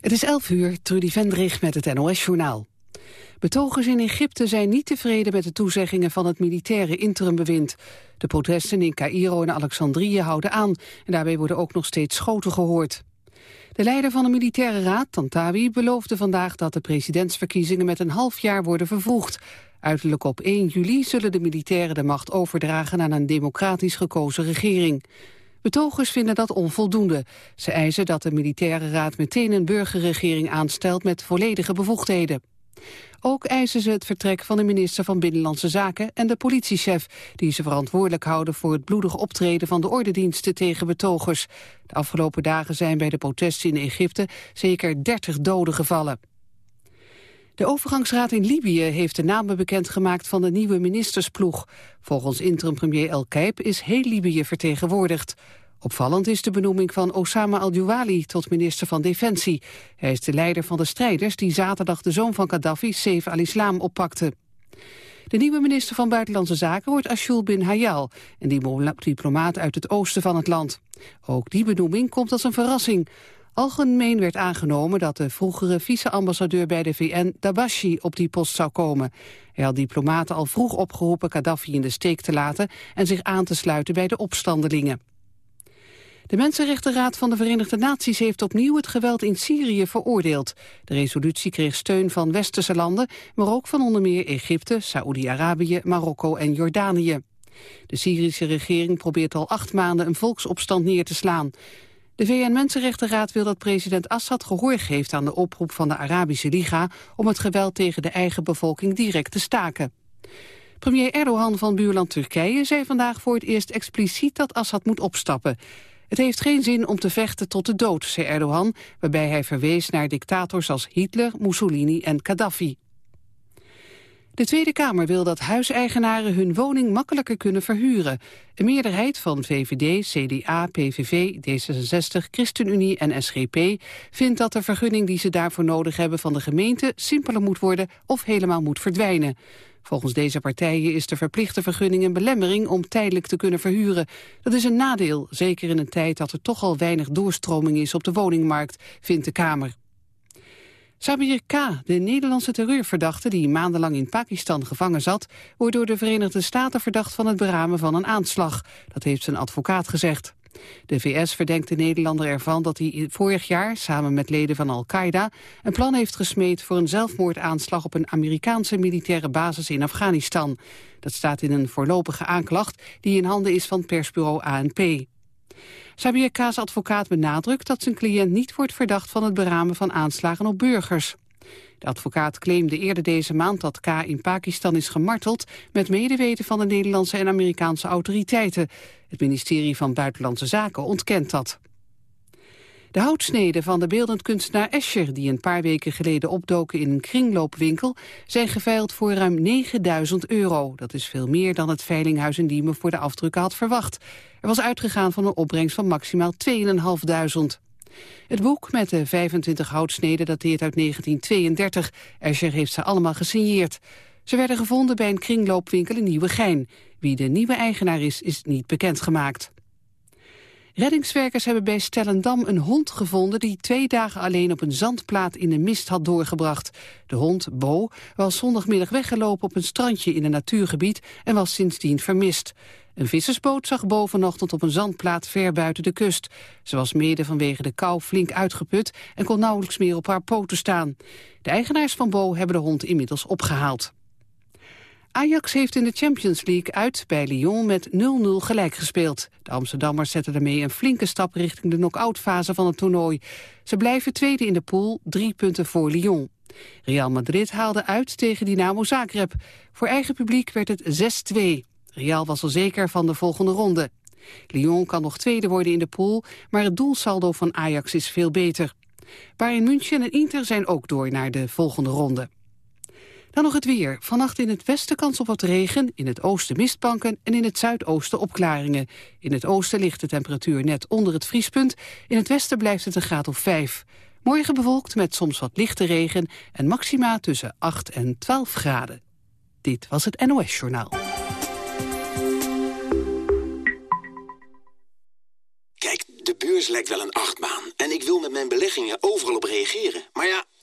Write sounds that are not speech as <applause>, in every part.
Het is 11 uur, Trudy Vendrig met het NOS-journaal. Betogers in Egypte zijn niet tevreden met de toezeggingen van het militaire interimbewind. De protesten in Cairo en Alexandrië houden aan en daarbij worden ook nog steeds schoten gehoord. De leider van de militaire raad, Tantawi, beloofde vandaag dat de presidentsverkiezingen met een half jaar worden vervroegd. Uiterlijk op 1 juli zullen de militairen de macht overdragen aan een democratisch gekozen regering. Betogers vinden dat onvoldoende. Ze eisen dat de militaire raad meteen een burgerregering aanstelt met volledige bevoegdheden. Ook eisen ze het vertrek van de minister van Binnenlandse Zaken en de politiechef, die ze verantwoordelijk houden voor het bloedig optreden van de ordendiensten tegen betogers. De afgelopen dagen zijn bij de protesten in Egypte zeker 30 doden gevallen. De overgangsraad in Libië heeft de namen bekendgemaakt van de nieuwe ministersploeg. Volgens interim-premier El Keip is heel Libië vertegenwoordigd. Opvallend is de benoeming van Osama al-Jouali tot minister van Defensie. Hij is de leider van de strijders die zaterdag de zoon van Gaddafi, Saif al-Islam, oppakte. De nieuwe minister van Buitenlandse Zaken wordt Ashul bin Hayal, een diplomaat uit het oosten van het land. Ook die benoeming komt als een verrassing. Algemeen werd aangenomen dat de vroegere vice-ambassadeur bij de VN, Dabashi, op die post zou komen. Hij had diplomaten al vroeg opgeroepen Gaddafi in de steek te laten en zich aan te sluiten bij de opstandelingen. De Mensenrechtenraad van de Verenigde Naties heeft opnieuw het geweld in Syrië veroordeeld. De resolutie kreeg steun van westerse landen, maar ook van onder meer Egypte, Saoedi-Arabië, Marokko en Jordanië. De Syrische regering probeert al acht maanden een volksopstand neer te slaan. De VN-Mensenrechtenraad wil dat president Assad gehoor geeft aan de oproep van de Arabische Liga om het geweld tegen de eigen bevolking direct te staken. Premier Erdogan van buurland Turkije zei vandaag voor het eerst expliciet dat Assad moet opstappen. Het heeft geen zin om te vechten tot de dood, zei Erdogan, waarbij hij verwees naar dictators als Hitler, Mussolini en Gaddafi. De Tweede Kamer wil dat huiseigenaren hun woning makkelijker kunnen verhuren. Een meerderheid van VVD, CDA, PVV, D66, ChristenUnie en SGP vindt dat de vergunning die ze daarvoor nodig hebben van de gemeente simpeler moet worden of helemaal moet verdwijnen. Volgens deze partijen is de verplichte vergunning een belemmering om tijdelijk te kunnen verhuren. Dat is een nadeel, zeker in een tijd dat er toch al weinig doorstroming is op de woningmarkt, vindt de Kamer. Sabir K., de Nederlandse terreurverdachte die maandenlang in Pakistan gevangen zat, wordt door de Verenigde Staten verdacht van het beramen van een aanslag. Dat heeft zijn advocaat gezegd. De VS verdenkt de Nederlander ervan dat hij vorig jaar, samen met leden van Al-Qaeda, een plan heeft gesmeed voor een zelfmoordaanslag op een Amerikaanse militaire basis in Afghanistan. Dat staat in een voorlopige aanklacht die in handen is van persbureau ANP. Sabir K's advocaat benadrukt dat zijn cliënt niet wordt verdacht van het beramen van aanslagen op burgers. De advocaat claimde eerder deze maand dat K. in Pakistan is gemarteld... met medeweten van de Nederlandse en Amerikaanse autoriteiten. Het ministerie van Buitenlandse Zaken ontkent dat. De houtsneden van de beeldend kunstenaar Escher... die een paar weken geleden opdoken in een kringloopwinkel... zijn geveild voor ruim 9000 euro. Dat is veel meer dan het veilinghuis in Diemen voor de afdrukken had verwacht. Er was uitgegaan van een opbrengst van maximaal 2.500. Het boek met de 25 houtsneden dateert uit 1932. Escher heeft ze allemaal gesigneerd. Ze werden gevonden bij een kringloopwinkel in Nieuwegein. Wie de nieuwe eigenaar is, is niet bekendgemaakt. Reddingswerkers hebben bij Stellendam een hond gevonden... die twee dagen alleen op een zandplaat in de mist had doorgebracht. De hond, Bo, was zondagmiddag weggelopen op een strandje in een natuurgebied... en was sindsdien vermist. Een vissersboot zag Bo vanochtend op een zandplaat ver buiten de kust. Ze was mede vanwege de kou flink uitgeput... en kon nauwelijks meer op haar poten staan. De eigenaars van Bo hebben de hond inmiddels opgehaald. Ajax heeft in de Champions League uit bij Lyon met 0-0 gelijk gespeeld. De Amsterdammers zetten daarmee een flinke stap richting de knock-outfase van het toernooi. Ze blijven tweede in de pool, drie punten voor Lyon. Real Madrid haalde uit tegen Dynamo Zagreb. Voor eigen publiek werd het 6-2. Real was al zeker van de volgende ronde. Lyon kan nog tweede worden in de pool, maar het doelsaldo van Ajax is veel beter. Bayern München en Inter zijn ook door naar de volgende ronde. Dan nog het weer. Vannacht in het westen kans op wat regen, in het oosten mistbanken en in het zuidoosten opklaringen. In het oosten ligt de temperatuur net onder het vriespunt, in het westen blijft het een graad of 5. Morgen bewolkt met soms wat lichte regen en maxima tussen 8 en 12 graden. Dit was het NOS Journaal. De beurs lijkt wel een achtbaan. En ik wil met mijn beleggingen overal op reageren. Maar ja,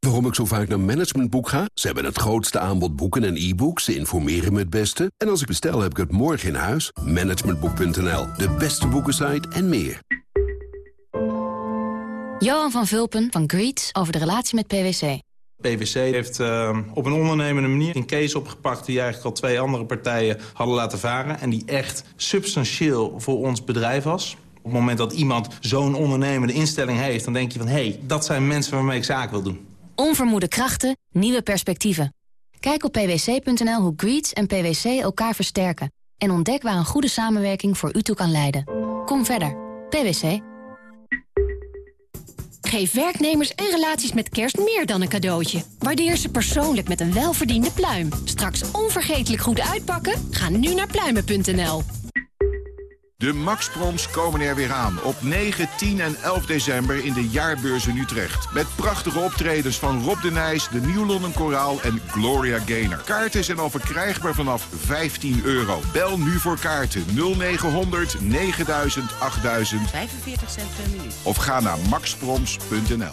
Waarom ik zo vaak naar Managementboek ga? Ze hebben het grootste aanbod boeken en e-books. Ze informeren me het beste. En als ik bestel, heb ik het morgen in huis. Managementboek.nl, de beste boekensite en meer. Johan van Vulpen van Greets over de relatie met PwC. PwC heeft uh, op een ondernemende manier een case opgepakt... die eigenlijk al twee andere partijen hadden laten varen... en die echt substantieel voor ons bedrijf was. Op het moment dat iemand zo'n ondernemende instelling heeft... dan denk je van, hé, hey, dat zijn mensen waarmee ik zaak wil doen. Onvermoede krachten, nieuwe perspectieven. Kijk op pwc.nl hoe Greets en PwC elkaar versterken. En ontdek waar een goede samenwerking voor u toe kan leiden. Kom verder. PwC. Geef werknemers en relaties met kerst meer dan een cadeautje. Waardeer ze persoonlijk met een welverdiende pluim. Straks onvergetelijk goed uitpakken? Ga nu naar pluimen.nl. De Max Proms komen er weer aan op 9, 10 en 11 december in de Jaarbeurs in Utrecht. Met prachtige optredens van Rob de Nijs, de Nieuw London Koraal en Gloria Gaynor. Kaarten zijn al verkrijgbaar vanaf 15 euro. Bel nu voor kaarten 0900 9000 8000 45 cent per minuut. of ga naar maxproms.nl.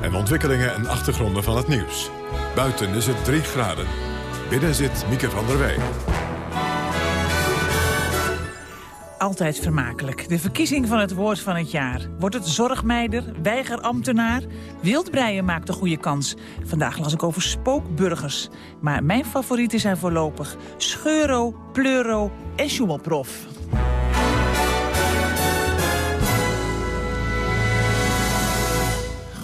En ontwikkelingen en achtergronden van het nieuws. Buiten is het 3 graden. Binnen zit Mieke van der Wij. Altijd vermakelijk. De verkiezing van het woord van het jaar. Wordt het zorgmeider, weigerambtenaar? Wildbreien maakt een goede kans. Vandaag las ik over spookburgers. Maar mijn favorieten zijn voorlopig Scheuro, Pleuro en Schummelprof.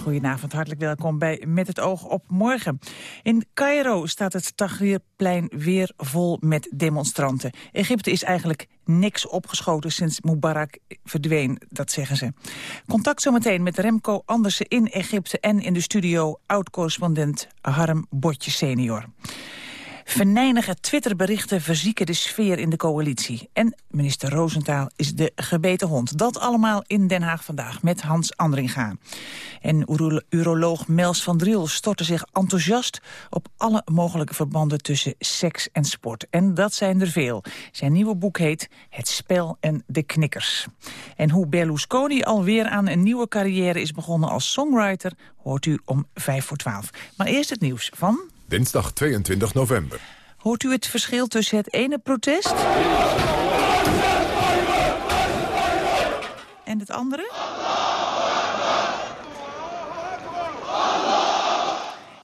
Goedenavond, hartelijk welkom bij Met het oog op morgen. In Cairo staat het Tahrirplein weer vol met demonstranten. Egypte is eigenlijk niks opgeschoten sinds Mubarak verdween, dat zeggen ze. Contact zometeen met Remco Andersen in Egypte en in de studio oud-correspondent Harm Botje senior. Venijnige Twitterberichten verzieken de sfeer in de coalitie. En minister Roosentaal is de gebeten hond. Dat allemaal in Den Haag vandaag met Hans Andringa. En uro uroloog Mels van Driel stortte zich enthousiast... op alle mogelijke verbanden tussen seks en sport. En dat zijn er veel. Zijn nieuwe boek heet Het Spel en de Knikkers. En hoe Berlusconi alweer aan een nieuwe carrière is begonnen als songwriter... hoort u om vijf voor twaalf. Maar eerst het nieuws van... Dinsdag 22 november. Hoort u het verschil tussen het ene protest... en het andere?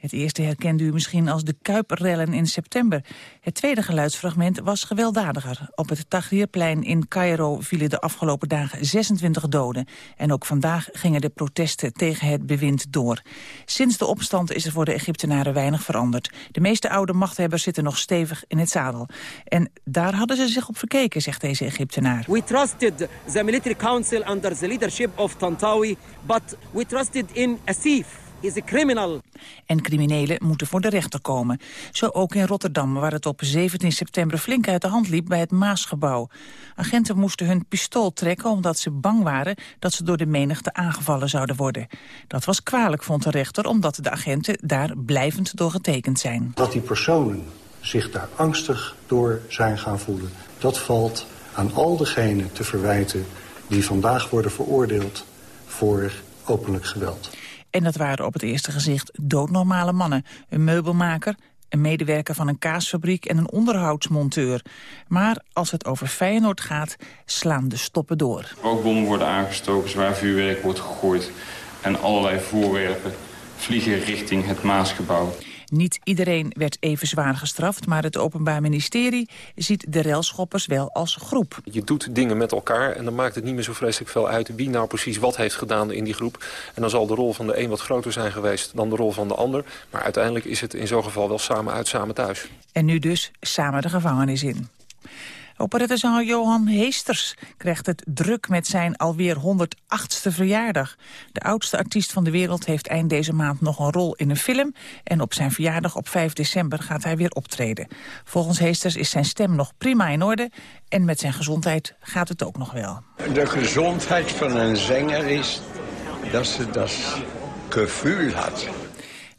Het eerste herkende u misschien als de Kuiprellen in september. Het tweede geluidsfragment was gewelddadiger. Op het Tahrirplein in Cairo vielen de afgelopen dagen 26 doden. En ook vandaag gingen de protesten tegen het bewind door. Sinds de opstand is er voor de Egyptenaren weinig veranderd. De meeste oude machthebbers zitten nog stevig in het zadel. En daar hadden ze zich op verkeken, zegt deze Egyptenaar. We trusted the military council under the leadership of Tantawi, but we trusted in Asif. He's a criminal. En criminelen moeten voor de rechter komen. Zo ook in Rotterdam, waar het op 17 september flink uit de hand liep bij het Maasgebouw. Agenten moesten hun pistool trekken omdat ze bang waren dat ze door de menigte aangevallen zouden worden. Dat was kwalijk, vond de rechter, omdat de agenten daar blijvend door getekend zijn. Dat die personen zich daar angstig door zijn gaan voelen, dat valt aan al degenen te verwijten die vandaag worden veroordeeld voor openlijk geweld. En dat waren op het eerste gezicht doodnormale mannen. Een meubelmaker, een medewerker van een kaasfabriek en een onderhoudsmonteur. Maar als het over Feyenoord gaat, slaan de stoppen door. Rookbommen worden aangestoken, zwaar vuurwerk wordt gegooid... en allerlei voorwerpen vliegen richting het Maasgebouw. Niet iedereen werd even zwaar gestraft, maar het Openbaar Ministerie ziet de relschoppers wel als groep. Je doet dingen met elkaar en dan maakt het niet meer zo vreselijk veel uit wie nou precies wat heeft gedaan in die groep. En dan zal de rol van de een wat groter zijn geweest dan de rol van de ander. Maar uiteindelijk is het in zo'n geval wel samen uit, samen thuis. En nu dus samen de gevangenis in. Operettezanger Johan Heesters krijgt het druk met zijn alweer 108ste verjaardag. De oudste artiest van de wereld heeft eind deze maand nog een rol in een film... en op zijn verjaardag op 5 december gaat hij weer optreden. Volgens Heesters is zijn stem nog prima in orde... en met zijn gezondheid gaat het ook nog wel. De gezondheid van een zanger is dat ze dat gevoel had.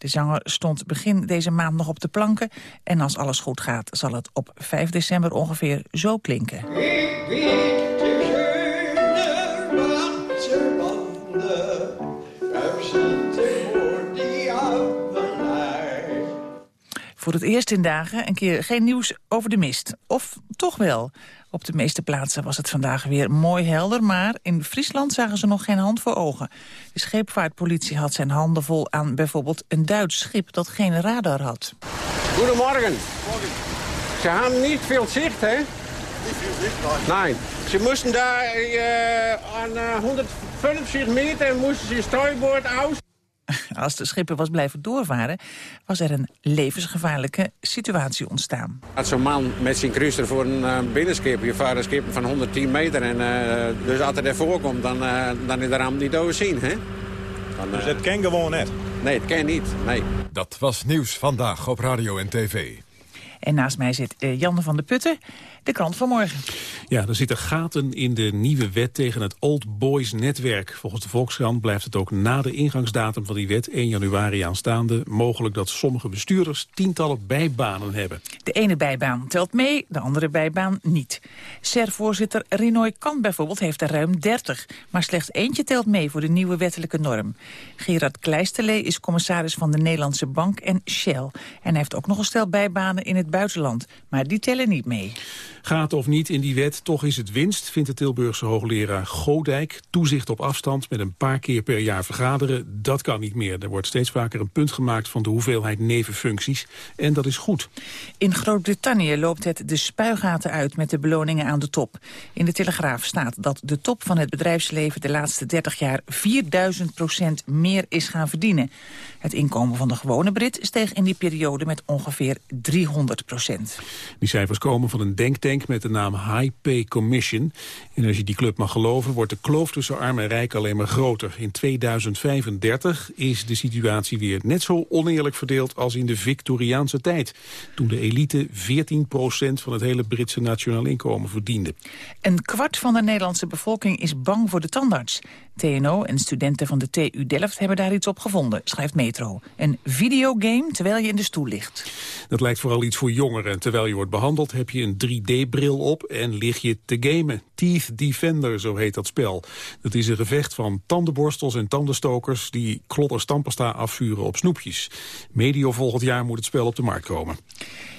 De zanger stond begin deze maand nog op de planken... en als alles goed gaat zal het op 5 december ongeveer zo klinken. Voor het eerst in dagen een keer geen nieuws over de mist. Of toch wel. Op de meeste plaatsen was het vandaag weer mooi helder... maar in Friesland zagen ze nog geen hand voor ogen. De scheepvaartpolitie had zijn handen vol aan bijvoorbeeld een Duits schip... dat geen radar had. Goedemorgen. Ze hebben niet veel zicht, hè? Niet veel zicht, nee. Ze moesten daar uh, aan uh, 150 meter moesten ze storyboard uit. Als de schipper was blijven doorvaren, was er een levensgevaarlijke situatie ontstaan. Als zo'n man met zijn cruiser voor een uh, binnenschip, je vaart een schip van 110 meter... en uh, dus als hij ervoor komt, dan, uh, dan is de ram niet overzien, hè? Dan, dus het kan gewoon net? Nee, het kan niet, nee. Dat was Nieuws Vandaag op Radio en TV. En naast mij zit Janne van der Putten, de krant van morgen. Ja, er zitten gaten in de nieuwe wet tegen het Old Boys netwerk. Volgens de Volkskrant blijft het ook na de ingangsdatum van die wet, 1 januari aanstaande, mogelijk dat sommige bestuurders tientallen bijbanen hebben. De ene bijbaan telt mee, de andere bijbaan niet. SER-voorzitter Rinoy Kan bijvoorbeeld heeft er ruim 30, maar slechts eentje telt mee voor de nieuwe wettelijke norm. Gerard Kleisterlee is commissaris van de Nederlandse Bank en Shell. En hij heeft ook nog een stel bijbanen in het buitenland, maar die tellen niet mee. Gaat of niet in die wet, toch is het winst, vindt de Tilburgse hoogleraar Godijk. Toezicht op afstand met een paar keer per jaar vergaderen, dat kan niet meer. Er wordt steeds vaker een punt gemaakt van de hoeveelheid nevenfuncties. En dat is goed. In Groot-Brittannië loopt het de spuigaten uit met de beloningen aan de top. In de Telegraaf staat dat de top van het bedrijfsleven de laatste 30 jaar 4000 procent meer is gaan verdienen. Het inkomen van de gewone Brit steeg in die periode met ongeveer 300 procent. Die cijfers komen van een denktank met de naam High Pay Commission. En als je die club mag geloven, wordt de kloof tussen arm en rijk alleen maar groter. In 2035 is de situatie weer net zo oneerlijk verdeeld als in de Victoriaanse tijd. Toen de elite 14 procent van het hele Britse nationaal inkomen verdiende. Een kwart van de Nederlandse bevolking is bang voor de tandarts. TNO en studenten van de TU Delft hebben daar iets op gevonden, schrijft Metro. Een videogame terwijl je in de stoel ligt. Dat lijkt vooral iets voor jongeren. Terwijl je wordt behandeld heb je een 3D-bril op en lig je te gamen. Teeth Defender, zo heet dat spel. Dat is een gevecht van tandenborstels en tandenstokers... die klotter afvuren op snoepjes. Medio volgend jaar moet het spel op de markt komen.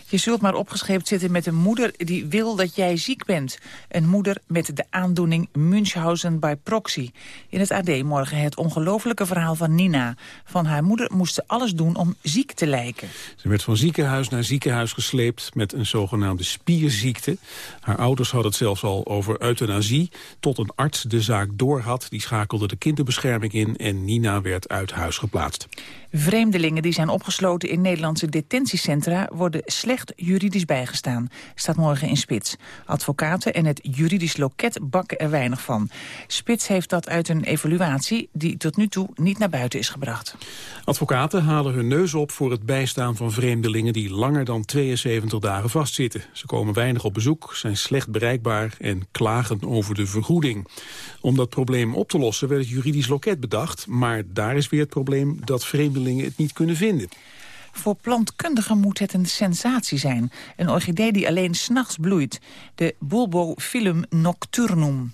Je zult maar opgescheept zitten met een moeder die wil dat jij ziek bent. Een moeder met de aandoening Munchausen by proxy. In het AD morgen het ongelofelijke verhaal van Nina. Van haar moeder moest ze alles doen om ziek te lijken. Ze werd van ziekenhuis naar ziekenhuis gesleept met een zogenaamde spierziekte. Haar ouders hadden het zelfs al over euthanasie. Tot een arts de zaak doorhad. Die schakelde de kinderbescherming in en Nina werd uit huis geplaatst. Vreemdelingen die zijn opgesloten in Nederlandse detentiecentra worden slecht juridisch bijgestaan, staat morgen in Spits. Advocaten en het juridisch loket bakken er weinig van. Spits heeft dat uit een evaluatie die tot nu toe niet naar buiten is gebracht. Advocaten halen hun neus op voor het bijstaan van vreemdelingen die langer dan 72 dagen vastzitten. Ze komen weinig op bezoek, zijn slecht bereikbaar en klagen over de vergoeding. Om dat probleem op te lossen werd het juridisch loket bedacht, maar daar is weer het probleem dat vreemdelingen het niet kunnen vinden. Voor plantkundigen moet het een sensatie zijn. Een orchidee die alleen s'nachts bloeit. De Bulbophyllum nocturnum.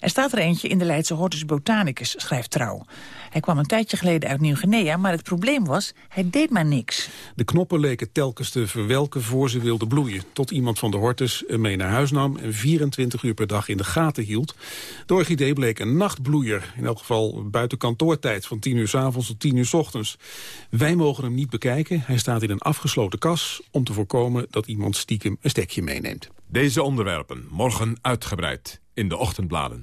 Er staat er eentje in de Leidse Hortus Botanicus, schrijft Trouw. Hij kwam een tijdje geleden uit Nieuw-Guinea, maar het probleem was, hij deed maar niks. De knoppen leken telkens te verwelken voor ze wilden bloeien. Tot iemand van de hortus hem mee naar huis nam en 24 uur per dag in de gaten hield. De orchidee bleek een nachtbloeier. In elk geval buiten kantoortijd van 10 uur s avonds tot 10 uur s ochtends. Wij mogen hem niet bekijken. Hij staat in een afgesloten kas om te voorkomen dat iemand stiekem een stekje meeneemt. Deze onderwerpen morgen uitgebreid in de ochtendbladen.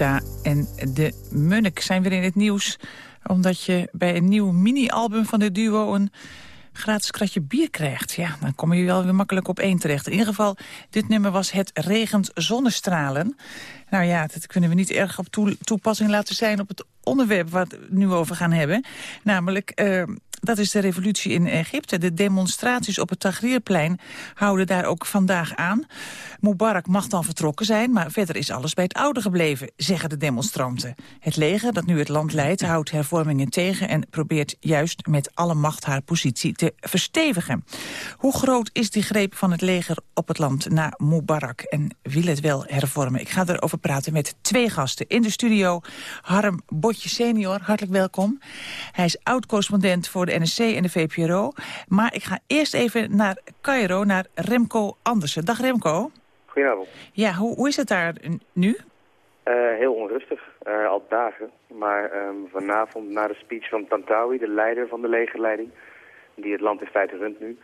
En de Munnik zijn weer in het nieuws. Omdat je bij een nieuw mini-album van de duo een gratis kratje bier krijgt. Ja, dan kom je wel weer makkelijk op één terecht. In ieder geval, dit nummer was Het regent zonnestralen. Nou ja, dat kunnen we niet erg op toe- toepassing laten zijn op het onderwerp waar we het nu over gaan hebben. Namelijk, eh, dat is de revolutie in Egypte. De demonstraties op het Tahrirplein houden daar ook vandaag aan. Mubarak mag dan vertrokken zijn, maar verder is alles bij het oude gebleven, zeggen de demonstranten. Het leger, dat nu het land leidt, houdt hervormingen tegen... en probeert juist met alle macht haar positie te verstevigen. Hoe groot is die greep van het leger op het land na Mubarak? En wil het wel hervormen? Ik ga erover praten met twee gasten. In de studio Harm Botje senior, hartelijk welkom. Hij is oud-correspondent voor de NSC en de VPRO. Maar ik ga eerst even naar Cairo, naar Remco Andersen. Dag Remco. Goedenavond. Ja, hoe, hoe is het daar nu? Uh, heel onrustig, uh, al dagen. Maar um, vanavond na de speech van Tantawi, de leider van de legerleiding... die het land in feite runt nu...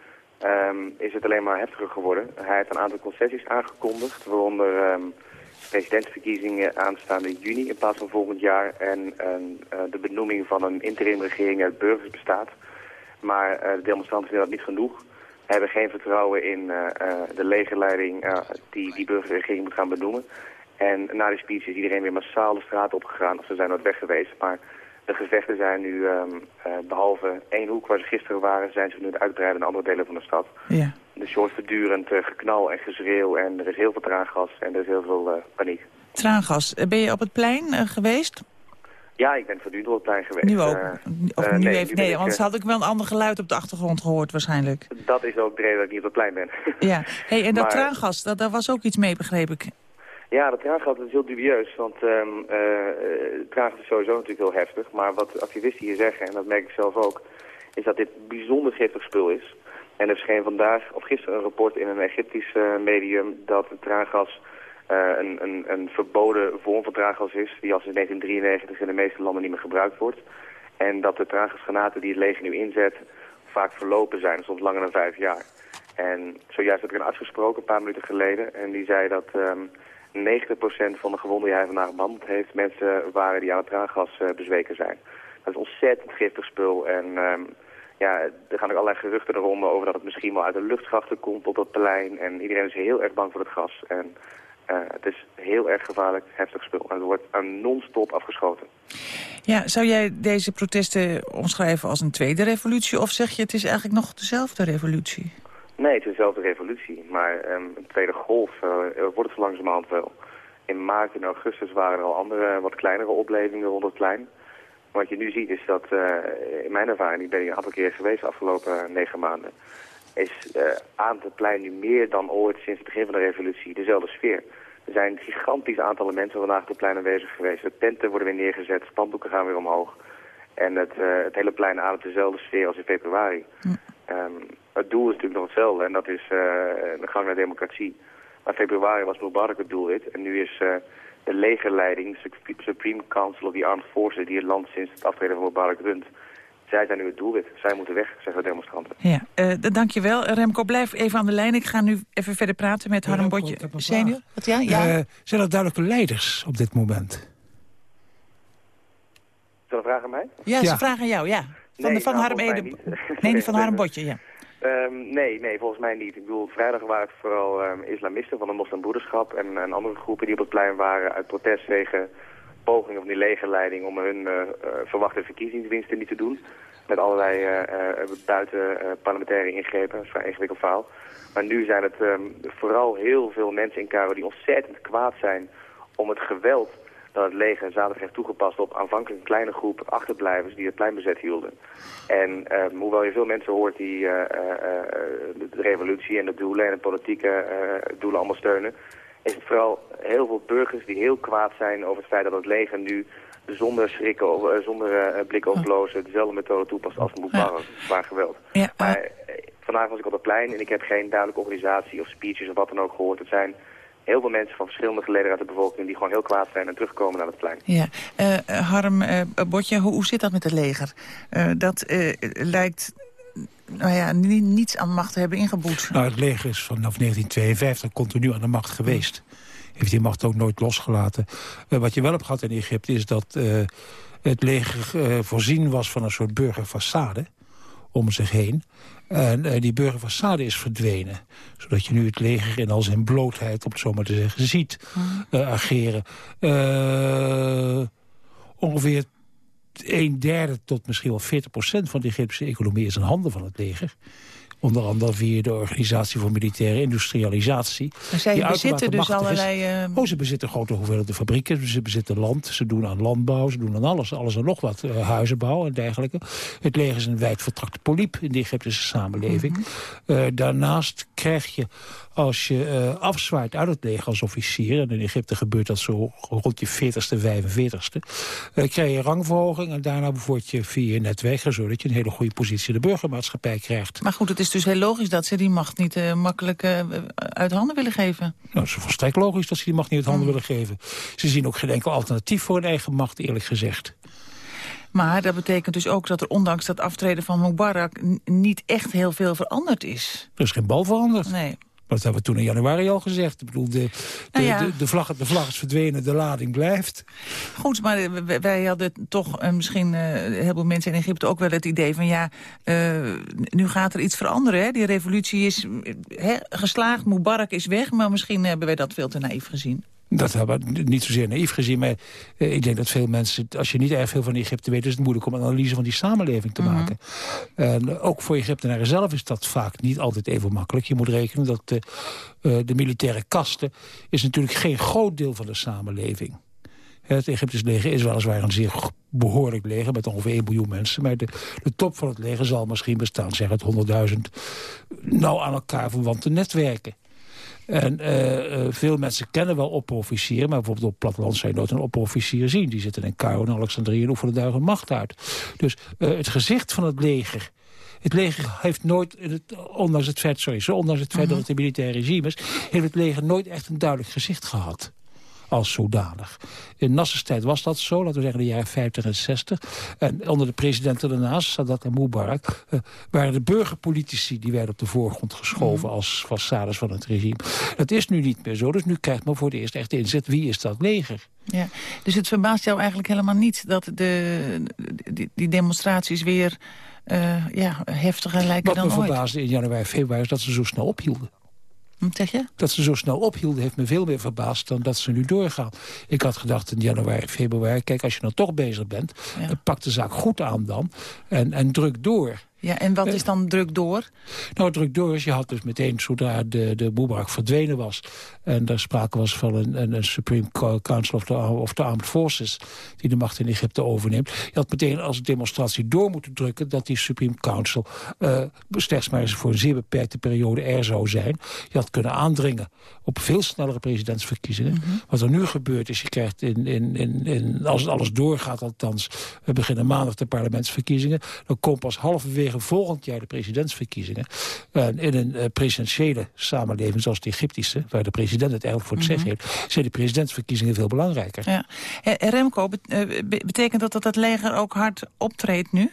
Um, is het alleen maar heftiger geworden. Hij heeft een aantal concessies aangekondigd, waaronder um, presidentsverkiezingen aanstaande juni in plaats van volgend jaar en uh, de benoeming van een interimregering uit burgers bestaat. Maar uh, de demonstranten vinden dat niet genoeg. Hebben geen vertrouwen in uh, de legerleiding die die burgerregering moet gaan benoemen. En na die speech is iedereen weer massaal de straat opgegaan. Of ze zijn nooit weg geweest. Maar de gevechten zijn nu, um, uh, behalve één hoek waar ze gisteren waren, zijn ze nu uitbreiden in andere delen van de stad. Ja. Dus je hoort voortdurend uh, geknal en gezreeuw en er is heel veel traangas en er is heel veel uh, paniek. Traangas. Ben je op het plein geweest? Ja, ik ben voortdurend op het plein geweest. Nu ook? of nu nee, even, nee, anders had ik wel een ander geluid op de achtergrond gehoord waarschijnlijk. Dat is ook de reden dat ik niet op het plein ben. Ja, hey, en dat Maar- traangas, dat, daar was ook iets mee begreep ik. Ja, dat traangas is heel dubieus, want um, uh, is sowieso natuurlijk heel heftig. Maar wat activisten hier zeggen, en dat merk ik zelf ook, is dat dit bijzonder giftig spul is. En er verscheen vandaag, of gisteren, een rapport in een Egyptisch uh, medium dat het traangas uh, een, een, een verboden vorm van traangas is, die als in 1993 in de meeste landen niet meer gebruikt wordt. En dat de traangasgranaten die het leger nu inzet vaak verlopen zijn, soms langer dan vijf jaar. En zojuist heb ik een arts gesproken, een paar minuten geleden, en die zei dat... Um, 90% van de gewonden die hij vandaag behandeld heeft... mensen waren die aan het traangas uh, bezweken zijn. Dat is ontzettend giftig spul. En um, ja, er gaan ook allerlei geruchten eronder over dat het misschien wel uit de luchtkrachten komt op dat plein. En iedereen is heel erg bang voor het gas. En uh, het is heel erg gevaarlijk, heftig spul. En het wordt non-stop afgeschoten. Ja, zou jij deze protesten omschrijven als een tweede revolutie? Of zeg je het is eigenlijk nog dezelfde revolutie? Nee, het is dezelfde revolutie, maar um, een tweede golf uh, wordt het zo langzamerhand wel. In maart en augustus waren er al andere, wat kleinere oplevingen rond het plein. Wat je nu ziet is dat, uh, in mijn ervaring, ik ben hier een aantal keer geweest de afgelopen negen maanden, is aan het plein nu meer dan ooit sinds het begin van de revolutie dezelfde sfeer. Er zijn gigantisch aantallen mensen vandaag op het plein aanwezig geweest. De tenten worden weer neergezet, spandoeken gaan weer omhoog. En het, het hele plein ademt dezelfde sfeer als in februari. Hm. Um, het doel is natuurlijk nog hetzelfde en dat is uh, de gang naar democratie. Maar februari was Mubarak het doelwit en nu is uh, de legerleiding, Supreme Council of the Armed Forces, die het land sinds het aftreden van Mubarak runt. Zij zijn nu het doelwit. Zij moeten weg, zeggen de demonstranten. Ja, uh, dankjewel. Remco, blijf even aan de lijn. Ik ga nu even verder praten met Harm Botje. Senior? Wat, ja? ja? Uh, zijn er duidelijke leiders op dit moment? Is dat een vraag aan mij? Ja, ja. ze vragen aan jou, ja. Van, nee, van nou, Harm Ede. Nee, niet van <laughs> Harm Botje, ja. Um, nee, nee, volgens mij niet. Ik bedoel, vrijdag waren het vooral um, islamisten van de moslimbroederschap en, en andere groepen die op het plein waren uit protest tegen pogingen van die legerleiding om hun uh, uh, verwachte verkiezingswinsten niet te doen. Met allerlei uh, buiten parlementaire ingrepen. Dat is vrij ingewikkeld verhaal. Maar nu zijn het um, vooral heel veel mensen in Cairo die ontzettend kwaad zijn om het geweld dat het leger zaterdag heeft toegepast op aanvankelijk een kleine groep achterblijvers die het plein bezet hielden. En uh, hoewel je veel mensen hoort die uh, uh, de revolutie en de doelen en de politieke doelen allemaal steunen, is het vooral heel veel burgers die heel kwaad zijn over het feit dat het leger nu zonder schrikken, of, zonder blik oplozen dezelfde methode toepast als Mubarak. Zwaar geweld. Ja, maar vandaag was ik op het plein en ik heb geen duidelijke organisatie of speeches of wat dan ook gehoord. Het zijn heel veel mensen van verschillende geleden uit de bevolking... die gewoon heel kwaad zijn en terugkomen naar het plein. Ja, uh, Harm uh, Botje, hoe, hoe zit dat met het leger? Uh, dat lijkt nou ja, niets aan macht te hebben ingeboet. Nou, het leger is vanaf 1952 continu aan de macht geweest. Heeft die macht ook nooit losgelaten. wat je wel hebt gehad in Egypte is dat het leger voorzien was van een soort burgerfaçade om zich heen. En uh, die burgerfaçade is verdwenen. Zodat je nu het leger in al zijn blootheid, om het zo maar te zeggen, ziet uh, ageren. Uh, ongeveer een derde tot misschien wel 40 procent van de Egyptische economie is in handen van het leger. Onder andere via de Organisatie voor Militaire Industrialisatie. Maar zij die bezitten dus allerlei... eh, Oh, ze bezitten grote hoeveelheden fabrieken, ze bezitten land, ze doen aan landbouw, ze doen aan alles, alles en nog wat, eh, huizenbouw en dergelijke. Het leger is een wijdvertrakte poliep in de Egyptische samenleving. Eh, daarnaast krijg je, als je eh, afzwaait uit het leger als officier, en in Egypte gebeurt dat zo rond je 40ste, 45ste, eh, krijg je rangverhoging en daarna word je via je netwerk gezorgd dat je een hele goede positie in de burgermaatschappij krijgt. Maar goed, het is dus heel logisch dat ze die macht niet eh, makkelijk eh, uit handen willen geven. Nou, het is volstrekt logisch dat ze die macht niet uit handen willen geven. Ze zien ook geen enkel alternatief voor hun eigen macht, eerlijk gezegd. Maar dat betekent dus ook dat er ondanks dat aftreden van Mubarak... niet echt heel veel veranderd is. Er is geen bal veranderd. Nee. Dat hebben we toen in januari al gezegd. Ik bedoel, de, de, Nou ja. de, de, vlag, de vlag is verdwenen, de lading blijft. Goed, maar eh, wij- hadden toch eh, misschien eh, een heleboel mensen in Egypte ook wel het idee van... ja, eh, nu gaat er iets veranderen. Hè? Die revolutie is hè, geslaagd, Mubarak is weg... maar misschien hebben wij dat veel te naïef gezien. Dat hebben we niet zozeer naïef gezien. Maar eh, ik denk dat veel mensen, als je niet erg veel van Egypte weet... is het moeilijk om een analyse van die samenleving te maken. En ook voor Egyptenaren zelf is dat vaak niet altijd even makkelijk. Je moet rekenen dat de, eh, de militaire kasten... is natuurlijk geen groot deel van de samenleving. Het Egyptisch leger is weliswaar een zeer behoorlijk leger... met ongeveer 1 miljoen mensen. Maar de, de top van het leger zal misschien bestaan zeg uit 100.000... nou aan elkaar verwante netwerken. En eh, eh, veel mensen kennen wel opperofficieren... maar bijvoorbeeld op het platteland zou je nooit een opperofficier zien. Die zitten in Cairo en Alexandrië en oefenen daar hun macht uit. Dus eh, het gezicht van het leger... Het leger heeft nooit, ondanks het feit, sorry, ondanks het feit dat het een militair regime is... heeft het leger nooit echt een duidelijk gezicht gehad als zodanig. In Nassers tijd was dat zo, laten we zeggen de jaren 50 en 60. En onder de presidenten daarnaast, Sadat en Mubarak... eh, waren de burgerpolitici die werden op de voorgrond geschoven... als façades van het regime. Dat is nu niet meer zo, dus nu krijgt men voor het eerst echt inzet... wie is dat leger? Ja. Dus het verbaast jou eigenlijk helemaal niet... dat de, die, die demonstraties weer eh, ja, heftiger lijken Wat dan me ooit. verbaasde in januari, februari... is dat ze zo snel ophielden. Zeg je? Dat ze zo snel ophielden heeft me veel meer verbaasd dan dat ze nu doorgaan. Ik had gedacht in januari, februari, kijk als je nou toch bezig bent... pak de zaak goed aan dan en, en druk door. Ja, en wat is dan druk door? Nou, druk door is, je had dus meteen, zodra de, de Mubarak verdwenen was... en er sprake was van een, een, een Supreme Council of the, of the Armed Forces... die de macht in Egypte overneemt. Je had meteen als demonstratie door moeten drukken... dat die Supreme Council uh, slechts maar eens voor een zeer beperkte periode er zou zijn. Je had kunnen aandringen op veel snellere presidentsverkiezingen. Mm -hmm. Wat er nu gebeurt is, je krijgt, in, in, in, in, als het alles doorgaat althans... we beginnen maandag de parlementsverkiezingen... dan komt pas halverwege volgend jaar de presidentsverkiezingen. Uh, in een uh, presidentiële samenleving zoals de Egyptische... waar de president het eigenlijk voor het mm -hmm. zeggen heeft... zijn de presidentsverkiezingen veel belangrijker. Ja. En Remco, betekent dat dat het leger ook hard optreedt nu?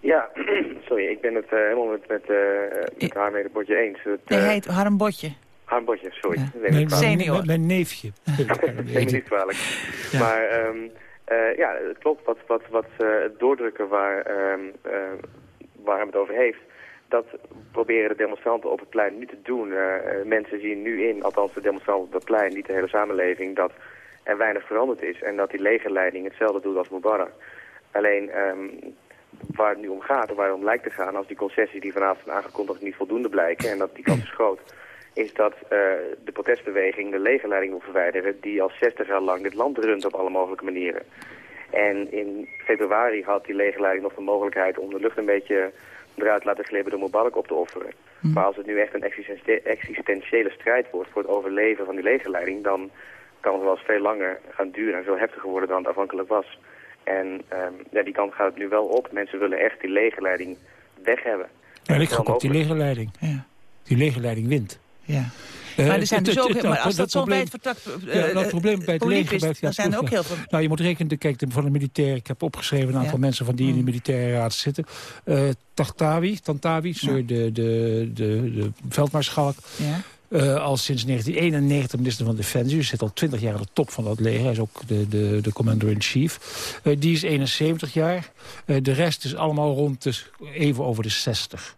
Ja, <clears throat> sorry, ik ben het uh, helemaal met, met, met haar mee bordje eens. Het, hij heet Harm Botje. Harm Botje, sorry. Ja. Nee, mijn, Senior. Mijn neefje. <laughs> Neem niet kwalijk. Ja. Maar um, ja, het klopt wat, wat, doordrukken waar... Um, waar hij het over heeft, dat proberen de demonstranten op het plein nu te doen. Uh, mensen zien nu in, althans de demonstranten op het plein, niet de hele samenleving, dat er weinig veranderd is. En dat die legerleiding hetzelfde doet als Mubarak. Alleen um, waar het nu om gaat, en waar het om lijkt te gaan, als die concessies die vanavond aangekondigd niet voldoende blijken, en dat die kans is groot, is dat uh, de protestbeweging de legerleiding wil verwijderen, die al 60 jaar lang dit land runt op alle mogelijke manieren. En in februari had die legerleiding nog de mogelijkheid om de lucht een beetje eruit te laten glippen door Mubarak op te offeren. Mm. Maar als het nu echt een existentiële strijd wordt voor het overleven van die legerleiding, dan kan het wel eens veel langer gaan duren en veel heftiger worden dan het afhankelijk was. En um, ja, die kant gaat het nu wel op. Mensen willen echt die legerleiding weg hebben. Ja, ik ga op die legerleiding. Ja. Die legerleiding wint. Ja. Uh, maar er zijn dus ook, maar als dat, zo vertakt uh, ja, dat probleem bij het leger... Bij het, zijn ook heel veel... Nou, je moet rekenen, kijk, van de militair... Ik heb opgeschreven een aantal mensen van die in de militaire raad zitten. Uh, Tahtawi, Tantawi, de, de, de, de veldmaarschalk... Ja. Uh, al sinds 1991 minister van Defensie. Hij zit al 20 jaar aan de top van dat leger. Hij is ook de, de, de commander-in-chief. Uh, die is 71 jaar. Uh, de rest is allemaal rond de, even over de 60.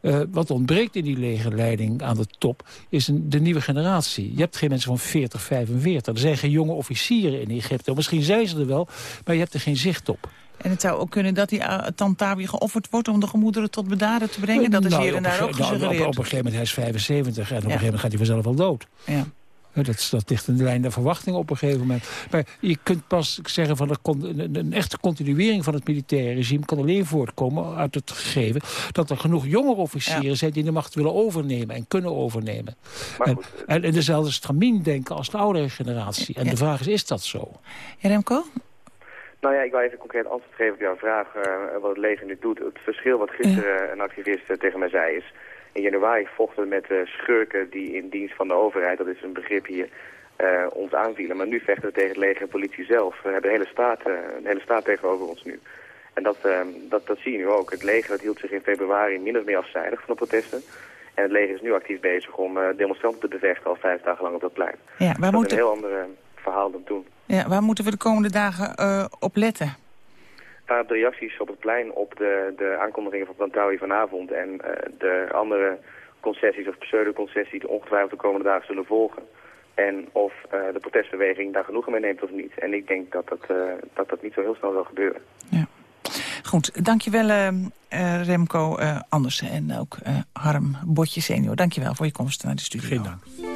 Uh, wat ontbreekt in die legerleiding aan de top is een, de nieuwe generatie. Je hebt geen mensen van 40, 45. Er zijn geen jonge officieren in Egypte. Misschien zijn ze er wel, maar je hebt er geen zicht op. En het zou ook kunnen dat die uh, Tantawi geofferd wordt... om de gemoederen tot bedaren te brengen? Dat is Nou, hier en daar ook nou, op, gesuggereerd. op een gegeven moment, hij is 75 en op een gegeven moment gaat hij vanzelf wel dood. Ja. Dat, dat ligt in de lijn der verwachting op een gegeven moment. Maar je kunt pas zeggen van er kon- een, een echte continuering van het militaire regime kan alleen voortkomen uit het gegeven dat er genoeg jonge officieren zijn die de macht willen overnemen en kunnen overnemen. En, en, en dezelfde stramien denken als de oudere generatie. En de vraag is, is dat zo? Ja, Remco? Nou ja, ik wil even concreet antwoord geven op jouw vraag, eh, wat het leger nu doet. Het verschil wat gisteren een activist eh, tegen mij zei is... in januari vochten we met eh, schurken die in dienst van de overheid, dat is een begrip hier, eh, ons aanvielen. Maar nu vechten we tegen het leger en politie zelf. We hebben de hele staat, eh, een hele staat tegenover ons nu. En dat, dat, dat zie je nu ook. Het leger dat hield zich in februari min of meer afzijdig van de protesten. En het leger is nu actief bezig om demonstranten te bevechten al vijf dagen lang op dat plein. Ja, waar dat is moeten- een heel ander verhaal dan toen. Ja, waar moeten we de komende dagen op letten? De reacties op het plein op de, de aankondigingen van Tantawi vanavond en eh, de andere concessies of pseudo-concessies die ongetwijfeld de komende dagen zullen volgen. En of eh, de protestbeweging daar genoegen mee neemt of niet. En ik denk dat dat, eh, dat, dat niet zo heel snel zal gebeuren. Goed, dankjewel Remco eh, Andersen en ook eh, Harm Botje senior. Dankjewel voor je komst naar de studio. Geen dank.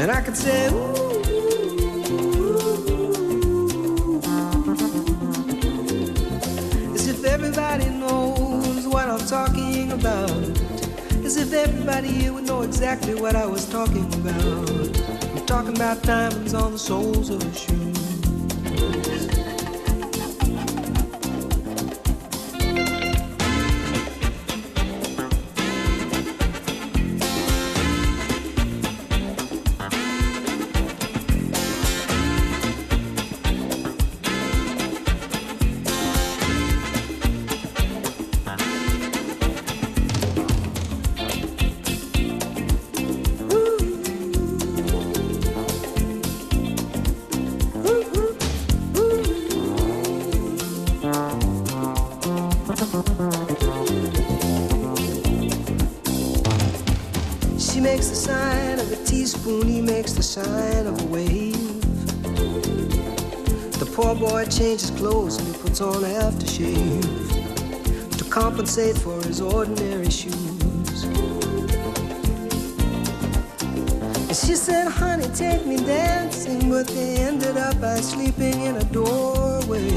And I could say, ooh, ooh, as if everybody knows what I'm talking about. As if everybody here would know exactly what I was talking about. I'm talking about diamonds on the soles of her shoes. The sign of a wave. The poor boy changes clothes and he puts on aftershave to compensate for his ordinary shoes. And she said, honey, take me dancing, but they ended up by sleeping in a doorway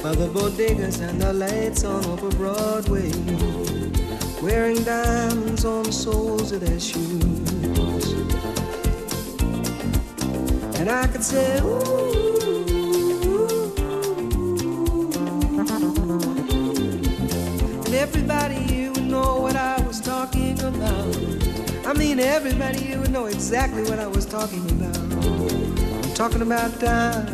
by the bodegas and the lights on over Broadway wearing diamonds on the soles of their shoes. And I could say, ooh. Everybody here would know what I was talking about. I mean, everybody here would know exactly what I was talking about. I'm talking about diamonds.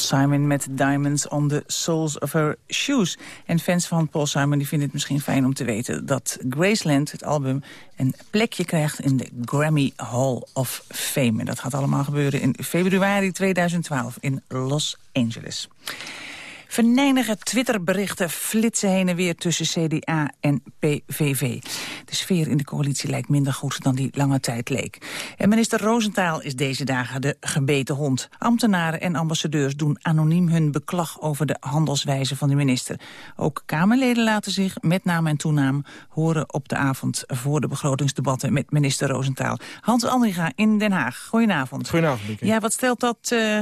Simon met Diamonds on the Soles of Her Shoes. En fans van Paul Simon die vinden het misschien fijn om te weten... dat Graceland, het album, een plekje krijgt in de Grammy Hall of Fame. En dat gaat allemaal gebeuren in februari 2012 in Los Angeles. Venijnige Twitterberichten flitsen heen en weer tussen CDA en PVV. De sfeer in de coalitie lijkt minder goed dan die lange tijd leek. En minister Rosentaal is deze dagen de gebeten hond. Ambtenaren en ambassadeurs doen anoniem hun beklag over de handelswijze van de minister. Ook Kamerleden laten zich met naam en toenaam horen op de avond voor de begrotingsdebatten met minister Rosentaal. Hans Andriga in Den Haag. Goedenavond. Goedenavond, Ja, wat stelt dat uh,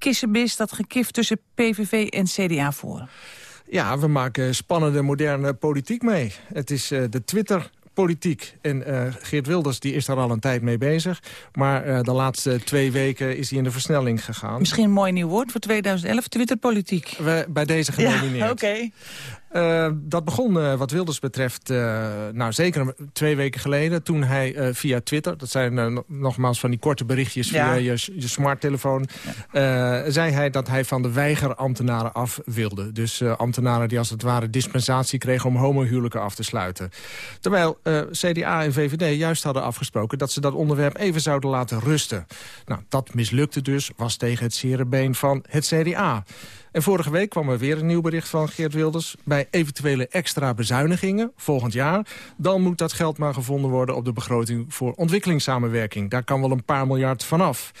kissenbis, dat gekif tussen PVV en CDA voor? Ja, we maken spannende, moderne politiek mee. Het is uh, de Twitter politiek. En uh, Geert Wilders die is daar al een tijd mee bezig. Maar uh, de laatste twee weken is hij in de versnelling gegaan. Misschien een mooi nieuw woord voor 2011, Twitterpolitiek. We, bij deze genomineerd. Ja, oké. Okay. Uh, dat begon uh, wat Wilders betreft, uh, nou zeker twee weken geleden... toen hij via Twitter, dat zijn nogmaals van die korte berichtjes ja. via je, je smarttelefoon... Ja. zei hij dat hij van de weigerambtenaren af wilde. Dus ambtenaren die als het ware dispensatie kregen om homohuwelijken af te sluiten. Terwijl CDA en VVD juist hadden afgesproken dat ze dat onderwerp even zouden laten rusten. Nou, dat mislukte dus, was tegen het zere been van het CDA... En vorige week kwam er weer een nieuw bericht van Geert Wilders. Bij eventuele extra bezuinigingen volgend jaar... dan moet dat geld maar gevonden worden op de begroting voor ontwikkelingssamenwerking. Daar kan wel een paar miljard vanaf.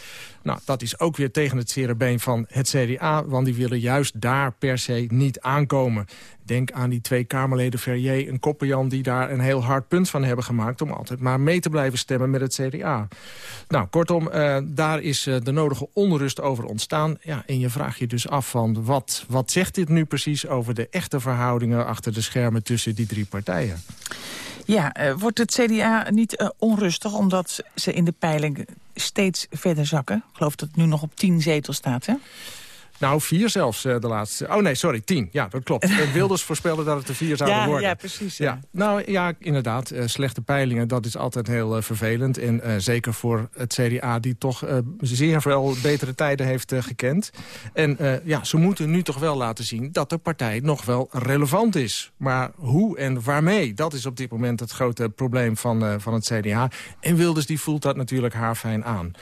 Nou, dat is ook weer tegen het zere been van het CDA... want die willen juist daar per se niet aankomen. Denk aan die twee Kamerleden Verrier en Koppenjan... die daar een heel hard punt van hebben gemaakt... om altijd maar mee te blijven stemmen met het CDA. Nou, kortom, uh, daar is uh, de nodige onrust over ontstaan. Ja, en je vraagt je dus af van wat, wat zegt dit nu precies... over de echte verhoudingen achter de schermen tussen die drie partijen? Ja, uh, wordt het CDA niet onrustig omdat ze in de peiling steeds verder zakken? Ik geloof dat het nu nog op tien zetels staat, hè? Nou, vier zelfs uh, de laatste. Oh nee, sorry, tien. Ja, dat klopt. <laughs> En Wilders voorspelde dat het er vier zouden ja, worden. Ja, precies. Ja. ja. Nou ja, inderdaad. Uh, slechte peilingen, dat is altijd heel vervelend. En zeker voor het CDA, die toch zeer veel betere tijden heeft gekend. En ja, ze moeten nu toch wel laten zien dat de partij nog wel relevant is. Maar hoe en waarmee, dat is op dit moment het grote probleem van, van het CDA. En Wilders die voelt dat natuurlijk haarfijn aan.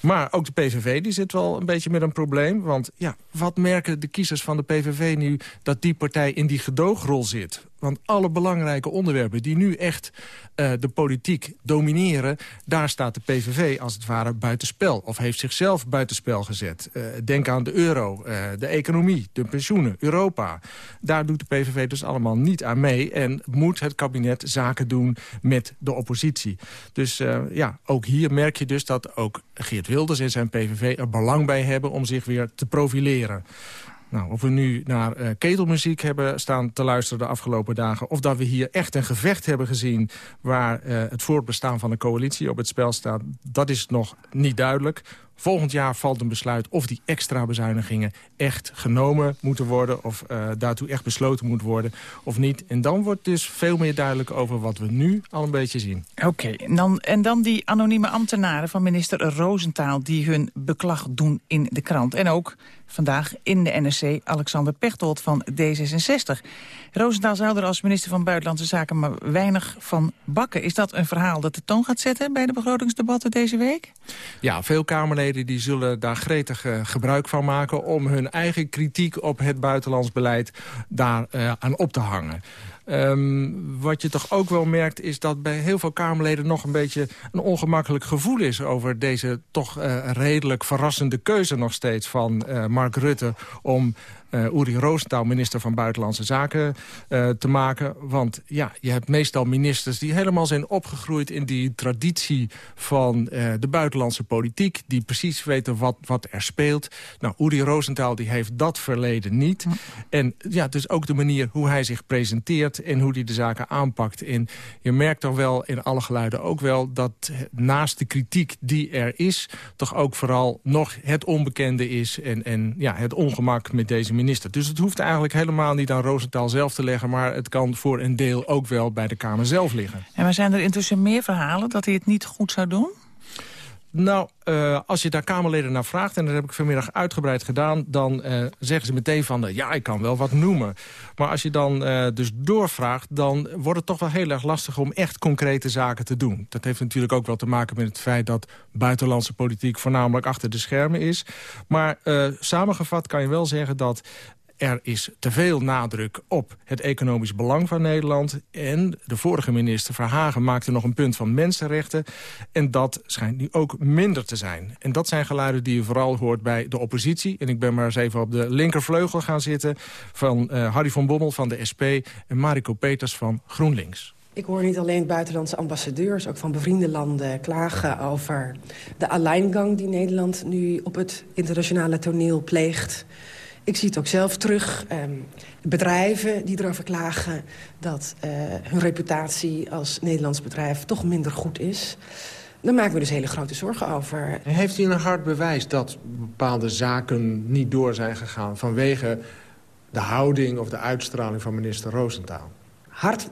Maar ook de PVV die zit wel een beetje met een probleem. Want ja, wat merken de kiezers van de PVV nu dat die partij in die gedoogrol zit? Want alle belangrijke onderwerpen die nu echt uh, de politiek domineren... daar staat de PVV als het ware buitenspel. Of heeft zichzelf buitenspel gezet. Uh, denk aan de euro, uh, de economie, de pensioenen, Europa. Daar doet de PVV dus allemaal niet aan mee. En moet het kabinet zaken doen met de oppositie. Dus ja, ook hier merk je dus dat ook Geert Wilders en zijn PVV er belang bij hebben... om zich weer te profileren. Nou, of we nu naar uh, ketelmuziek hebben staan te luisteren de afgelopen dagen... of dat we hier echt een gevecht hebben gezien... waar uh, het voortbestaan van de coalitie op het spel staat... dat is nog niet duidelijk. Volgend jaar valt een besluit of die extra bezuinigingen echt genomen moeten worden... of uh, daartoe echt besloten moet worden of niet. En dan wordt dus veel meer duidelijk over wat we nu al een beetje zien. Oké, en, dan, en dan die anonieme ambtenaren van minister Rosentaal... die hun beklag doen in de krant. En ook vandaag in de NRC Alexander Pechtold van D66. Roosentaal zou er als minister van Buitenlandse Zaken maar weinig van bakken. Is dat een verhaal dat de toon gaat zetten bij de begrotingsdebatten deze week? Ja, veel Kamerleden die zullen daar gretig uh, gebruik van maken... om hun eigen kritiek op het buitenlands beleid daar uh, aan op te hangen. Um, wat je toch ook wel merkt is dat bij heel veel Kamerleden nog een beetje een ongemakkelijk gevoel is over deze toch uh, redelijk verrassende keuze nog steeds van uh, Mark Rutte om Uri Roosentaal minister van Buitenlandse Zaken uh, te maken. Want ja, je hebt meestal ministers die helemaal zijn opgegroeid... in die traditie van uh, de buitenlandse politiek... die precies weten wat, wat er speelt. Nou, Uri Roosentaal die heeft dat verleden niet. Ja. En ja, dus ook de manier hoe hij zich presenteert... en hoe hij de zaken aanpakt. En je merkt toch wel in alle geluiden ook wel... dat naast de kritiek die er is... toch ook vooral nog het onbekende is... en, en ja, het ongemak met deze minister minister. Dus het hoeft eigenlijk helemaal niet aan Roosentaal zelf te leggen... maar het kan voor een deel ook wel bij de Kamer zelf liggen. En maar zijn er intussen meer verhalen dat hij het niet goed zou doen? Nou, uh, als je daar Kamerleden naar vraagt... en dat heb ik vanmiddag uitgebreid gedaan... dan uh, zeggen ze meteen van, uh, ja, ik kan wel wat noemen. Maar als je dan dus doorvraagt... dan wordt het toch wel heel erg lastig om echt concrete zaken te doen. Dat heeft natuurlijk ook wel te maken met het feit... dat buitenlandse politiek voornamelijk achter de schermen is. Maar samengevat kan je wel zeggen dat er is te veel nadruk op het economisch belang van Nederland. En de vorige minister Verhagen maakte nog een punt van mensenrechten. En dat schijnt nu ook minder te zijn. En dat zijn geluiden die je vooral hoort bij de oppositie. En ik ben maar eens even op de linkervleugel gaan zitten... van uh, Harry van Bommel van de SP en Mariko Peters van GroenLinks. Ik hoor niet alleen buitenlandse ambassadeurs, ook van bevriende landen... klagen over de alleingang die Nederland nu op het internationale toneel pleegt. Ik zie het ook zelf terug. Um, bedrijven die erover klagen dat uh, hun reputatie als Nederlands bedrijf toch minder goed is. Daar maken we dus hele grote zorgen over. Heeft u een hard bewijs dat bepaalde zaken niet door zijn gegaan... vanwege de houding of de uitstraling van minister Roosentaal? Hard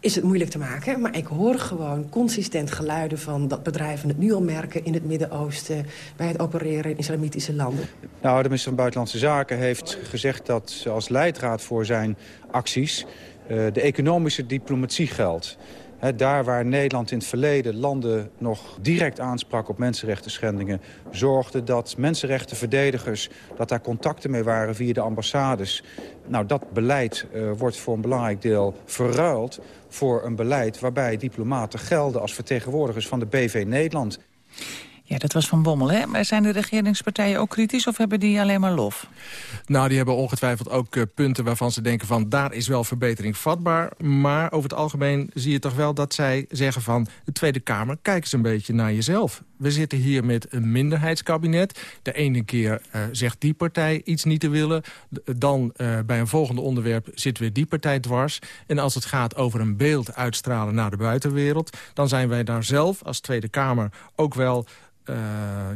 is het moeilijk te maken. Maar ik hoor gewoon consistent geluiden van dat bedrijven het nu al merken... in het Midden-Oosten, bij het opereren in islamitische landen. Nou, de minister van Buitenlandse Zaken heeft gezegd dat als leidraad voor zijn acties... Uh, de economische diplomatie geldt. Daar waar Nederland in het verleden landen nog direct aansprak op mensenrechten schendingen... zorgde dat mensenrechtenverdedigers, dat daar contacten mee waren via de ambassades. Nou, dat beleid uh, wordt voor een belangrijk deel verruild voor een beleid... waarbij diplomaten gelden als vertegenwoordigers van de BV Nederland. Ja, dat was Van Bommel, hè? Maar zijn de regeringspartijen ook kritisch of hebben die alleen maar lof? Nou, die hebben ongetwijfeld ook uh, punten waarvan ze denken van... daar is wel verbetering vatbaar. Maar over het algemeen zie je toch wel dat zij zeggen van... de Tweede Kamer, kijk eens een beetje naar jezelf. We zitten hier met een minderheidskabinet. De ene keer uh, zegt die partij iets niet te willen. Dan uh, bij een volgende onderwerp zit weer die partij dwars. En als het gaat over een beeld uitstralen naar de buitenwereld... dan zijn wij daar zelf als Tweede Kamer ook wel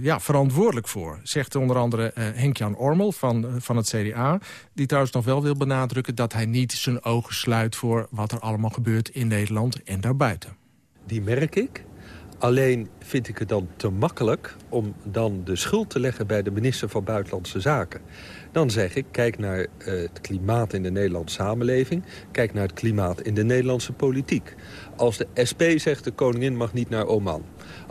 ja, verantwoordelijk voor. Zegt onder andere uh, Henk-Jan Ormel van, uh, van het CDA. Die trouwens nog wel wil benadrukken dat hij niet zijn ogen sluit... voor wat er allemaal gebeurt in Nederland en daarbuiten. Die merk ik. Alleen vind ik het dan te makkelijk om dan de schuld te leggen bij de minister van Buitenlandse Zaken. Dan zeg ik, kijk naar het klimaat in de Nederlandse samenleving. Kijk naar het klimaat in de Nederlandse politiek. Als de SP zegt de koningin mag niet naar Oman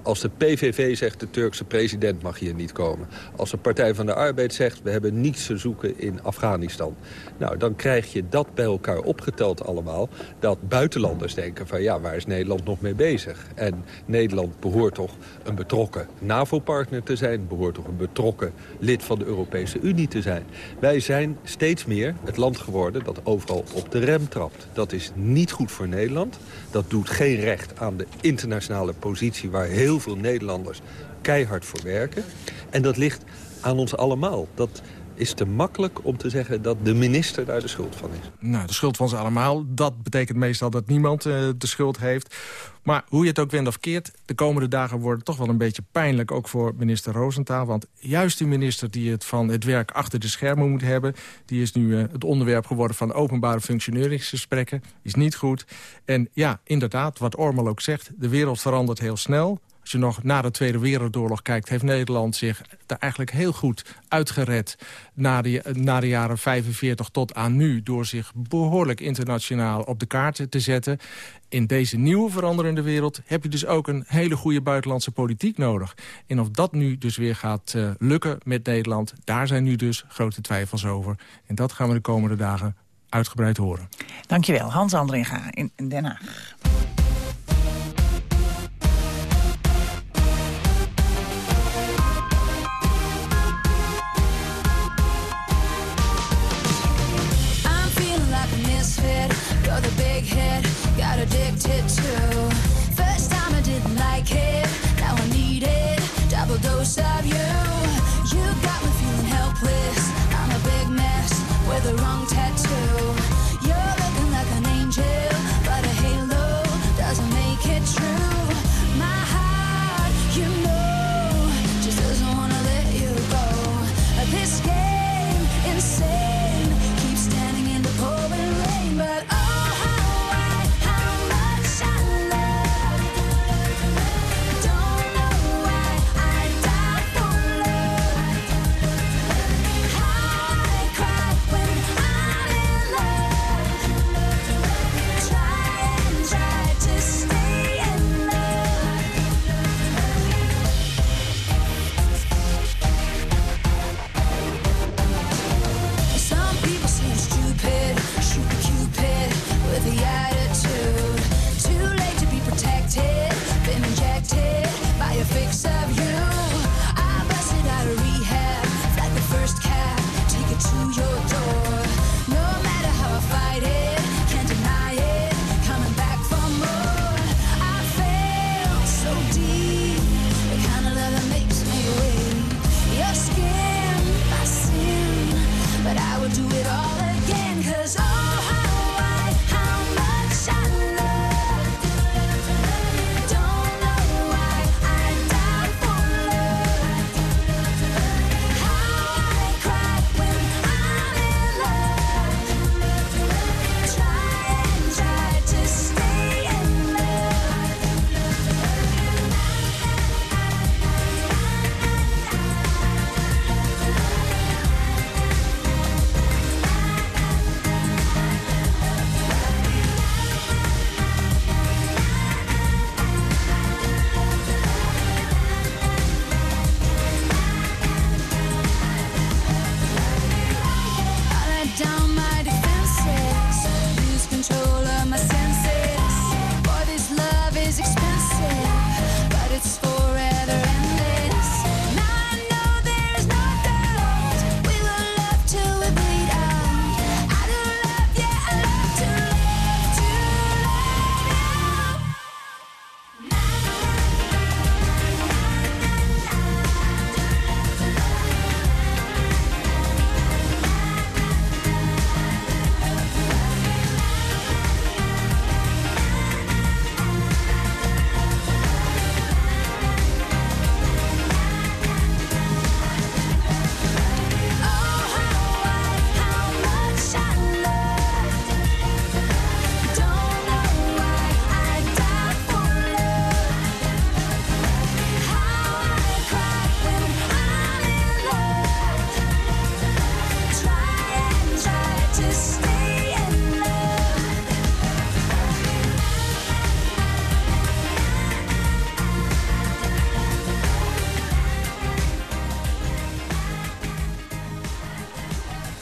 als de PVV zegt de Turkse president mag hier niet komen. Als de Partij van de Arbeid zegt we hebben niets te zoeken in Afghanistan. Nou, dan krijg je dat bij elkaar opgeteld allemaal. Dat buitenlanders denken van ja, waar is Nederland nog mee bezig? En Nederland behoort toch een betrokken NAVO-partner te zijn. Behoort toch een betrokken lid van de Europese Unie te zijn. Wij zijn steeds meer het land geworden dat overal op de rem trapt. Dat is niet goed voor Nederland. Dat doet geen recht aan de internationale positie waar heel heel veel Nederlanders keihard voor werken. En dat ligt aan ons allemaal. Dat is te makkelijk om te zeggen dat de minister daar de schuld van is. Nou, de schuld van ze allemaal. Dat betekent meestal dat niemand uh, de schuld heeft. Maar hoe je het ook wendt of keert... de komende dagen worden toch wel een beetje pijnlijk... ook voor minister Roosentaal. Want juist die minister die het van het werk achter de schermen moet hebben... die is nu uh, het onderwerp geworden van openbare functioneringsgesprekken. Is niet goed. En ja, inderdaad, wat Ormel ook zegt... de wereld verandert heel snel. Als je nog na de Tweede Wereldoorlog kijkt... heeft Nederland zich daar eigenlijk heel goed uitgered... na de, na de jaren 45 tot aan nu... door zich behoorlijk internationaal op de kaart te zetten. In deze nieuwe veranderende wereld heb je dus ook een hele goede buitenlandse politiek nodig. En of dat nu dus weer gaat uh, lukken met Nederland... daar zijn nu dus grote twijfels over. En dat gaan we de komende dagen uitgebreid horen. Dankjewel, Hans Andringa in Den Haag. Dose of. You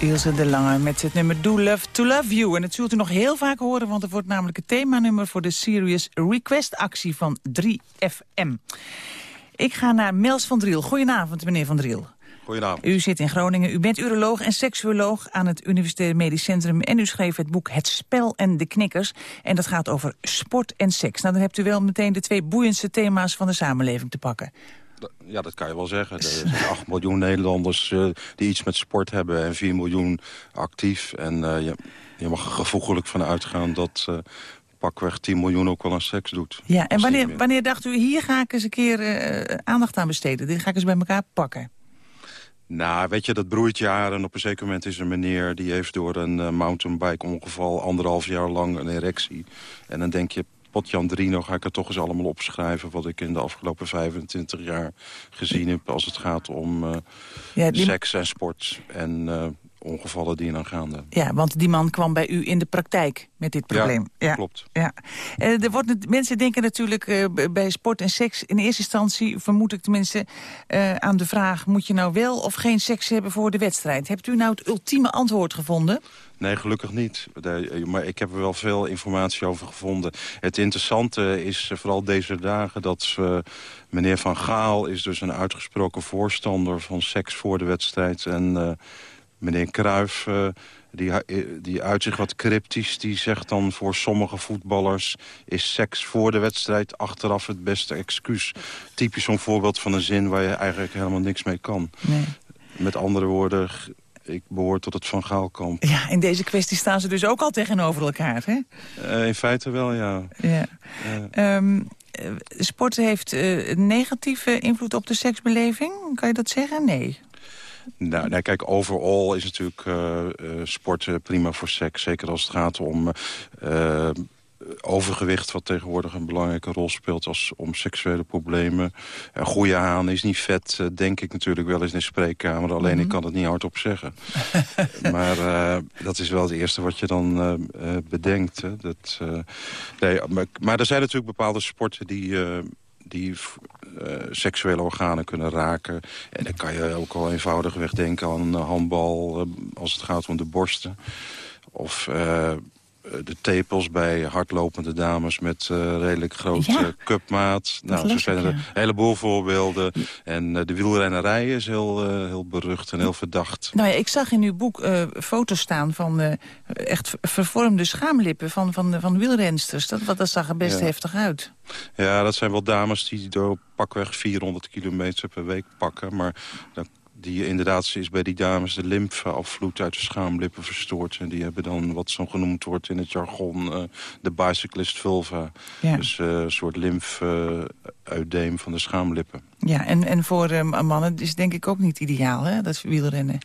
Ilse de Lange met het nummer Do Love to Love You. En dat zult u nog heel vaak horen, want het wordt namelijk het themanummer... voor de Serious Request actie van 3FM. Ik ga naar Mels van Driel. Goedenavond, meneer van Driel. Goedenavond. U zit in Groningen. U bent uroloog en seksuoloog aan het Universitair Medisch Centrum. En u schreef het boek Het Spel en de Knikkers. En dat gaat over sport en seks. Nou, dan hebt u wel meteen de twee boeiendste thema's van de samenleving te pakken. Ja, dat kan je wel zeggen. Er zijn <laughs> 8 miljoen Nederlanders eh, die iets met sport hebben... en 4 miljoen actief. En eh, je, je mag er gevoeglijk van uitgaan dat eh, pakweg 10 miljoen ook wel aan seks doet. Ja, en wanneer, wanneer dacht u, hier ga ik eens een keer aandacht aan besteden? Dit ga ik eens bij elkaar pakken. Nou, weet je, dat broeit jaren. Op een zeker moment is een meneer... die heeft door een mountainbike-ongeval anderhalf jaar lang een erectie. En dan denk je, potjan drie, nou ga ik het toch eens allemaal opschrijven... wat ik in de afgelopen 25 jaar gezien heb... als het gaat om eh, Ja, die- seks en sport en eh, ongevallen die dan gaande. Ja, want die man kwam bij u in de praktijk met dit probleem. Ja, klopt. Ja. Eh, er wordt, mensen denken natuurlijk eh, bij sport en seks... in eerste instantie, vermoed ik tenminste, eh, aan de vraag... moet je nou wel of geen seks hebben voor de wedstrijd? Hebt u nou het ultieme antwoord gevonden? Nee, gelukkig niet. De- Maar ik heb er wel veel informatie over gevonden. Het interessante is vooral deze dagen dat meneer Van Gaal... is dus een uitgesproken voorstander van seks voor de wedstrijd. En meneer Cruijff, eh, die, eh, die uit zich wat cryptisch... die zegt dan voor sommige voetballers... is seks voor de wedstrijd achteraf het beste excuus. Typisch zo'n voorbeeld van een zin waar je eigenlijk helemaal niks mee kan. Nee. Met andere woorden, ik behoor tot het Van Gaalkamp. Ja, in deze kwestie staan ze dus ook al tegenover elkaar, hè? Eh, in feite wel, ja. Ja. Eh, Ehm, eh, sport heeft negatieve invloed op de seksbeleving. Kan je dat zeggen? Nee. Nou, kijk, overal is natuurlijk eh, eh, sport prima voor seks. Zeker als het gaat om eh, overgewicht... wat tegenwoordig een belangrijke rol speelt als om seksuele problemen. Een goede haan is niet vet, denk ik natuurlijk wel eens in de spreekkamer. Alleen Mhm. ik kan het niet hardop zeggen. <laughs> maar dat is wel het eerste wat je dan bedenkt. Hè. Dat, nee, maar, maar er zijn natuurlijk bepaalde sporten die... die eh, seksuele organen kunnen raken. En dan kan je ook al eenvoudigweg denken aan eh, handbal... eh, als het gaat om de borsten. Of de tepels bij hardlopende dames met uh, redelijk grote Ja. cupmaat. Nou, zo zijn er ja. een heleboel voorbeelden. En uh, de wielrennerij is heel, uh, heel berucht en heel verdacht. Nou ja, ik zag in uw boek foto's staan van echt vervormde schaamlippen van, van, van wielrensters. Dat, dat zag er best Ja. heftig uit. Ja, dat zijn wel dames die door pakweg 400 kilometer per week pakken. Maar dan die inderdaad is bij die dames de lymfeafvloed uit de schaamlippen verstoord. En die hebben dan wat zo genoemd wordt in het jargon uh, de bicyclist vulva. Ja. Dus uh, een soort lymfeuideem van de schaamlippen. Ja, en, en voor uh, mannen is het denk ik ook niet ideaal, hè, dat wielrennen.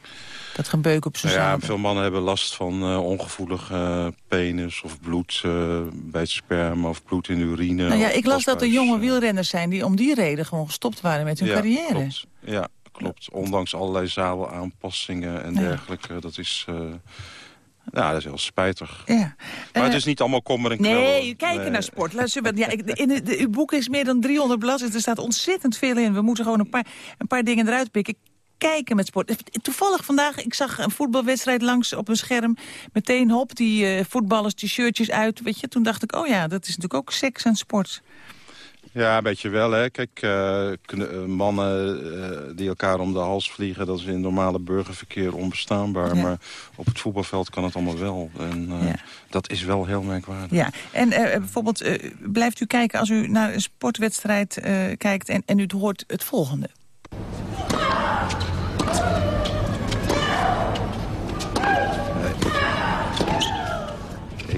Dat gebeuk op zo'n nou ja. Veel mannen hebben last van uh, ongevoelige penis of bloed uh, bij het sperma of bloed in de urine. Nou ja, ik las dat er jonge uh, wielrenners zijn die om die reden gewoon gestopt waren met hun ja, carrière. Klopt. Ja, klopt. Ondanks allerlei zadelaanpassingen en dergelijke. Dat is... Ja, dat is heel spijtig. Ja. Maar het Eh, is niet allemaal kommer en kwel. Nee, kijken Nee. naar sport. Luister, ja, <laughs> in de, de- uw boek is meer dan 300 bladzijden. Er staat ontzettend veel in. We moeten gewoon een paar, een paar dingen eruit pikken. Kijken met sport. Toevallig vandaag, ik zag een voetbalwedstrijd langs op een scherm. Meteen hop, die eh, voetballers, die shirtjes uit. Weet je, toen dacht ik, oh ja, dat is natuurlijk ook seks en sport. Ja, een beetje wel. Hè. Kijk, eh, eh, mannen eh, die elkaar om de hals vliegen... dat is in normale burgerverkeer onbestaanbaar. Ja. Maar op het voetbalveld kan het allemaal wel. En Ja. dat is wel heel merkwaardig. Ja, en bijvoorbeeld, blijft u kijken als u naar een sportwedstrijd kijkt... En, en u hoort het volgende.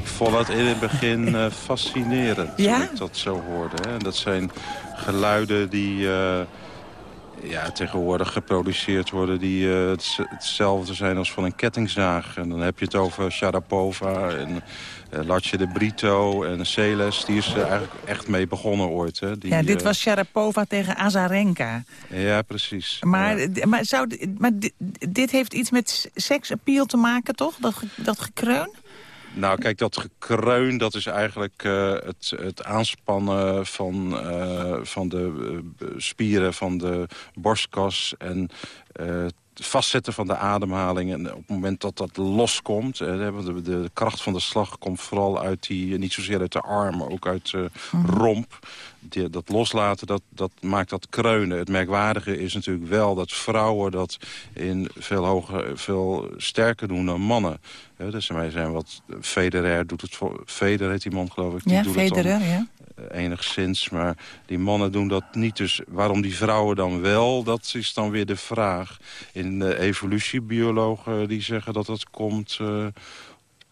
Ik vond het in het begin eh, fascinerend Ja? toen ik dat zo hoorde. Hè. En dat zijn geluiden die eh, ja, tegenwoordig geproduceerd worden... die eh, het- hetzelfde zijn als van een kettingzaag. En dan heb je het over Sharapova en Latje de Brito en Celes. Die is er eigenlijk echt mee begonnen ooit. Hè. Die, ja, dit was Sharapova tegen Azarenka. Ja, precies. Maar, Ja. maar, zou, maar di- dit heeft iets met seksappeal te maken, toch? Dat, dat gekreun? Nou, kijk, dat gekreun, dat is eigenlijk eh, het, het aanspannen van, eh, van de eh, spieren van de borstkas... en vastzetten van de ademhaling. En op het moment dat dat loskomt... eh, de, de, de kracht van de slag komt vooral uit die... niet zozeer uit de arm, maar ook uit de romp. Die, dat loslaten, dat, dat maakt dat kreunen. Het merkwaardige is natuurlijk wel dat vrouwen dat in veel, hoger, veel sterker doen dan mannen. Dus wij zijn wat... Federer doet het voor... Federer heet die man, geloof ik. Die Ja, doet het dan, Federer, ja. Eh, enigszins. Maar die mannen doen dat niet. Dus waarom die vrouwen dan wel, dat is dan weer de vraag. In de evolutiebiologen die zeggen dat dat komt... eh,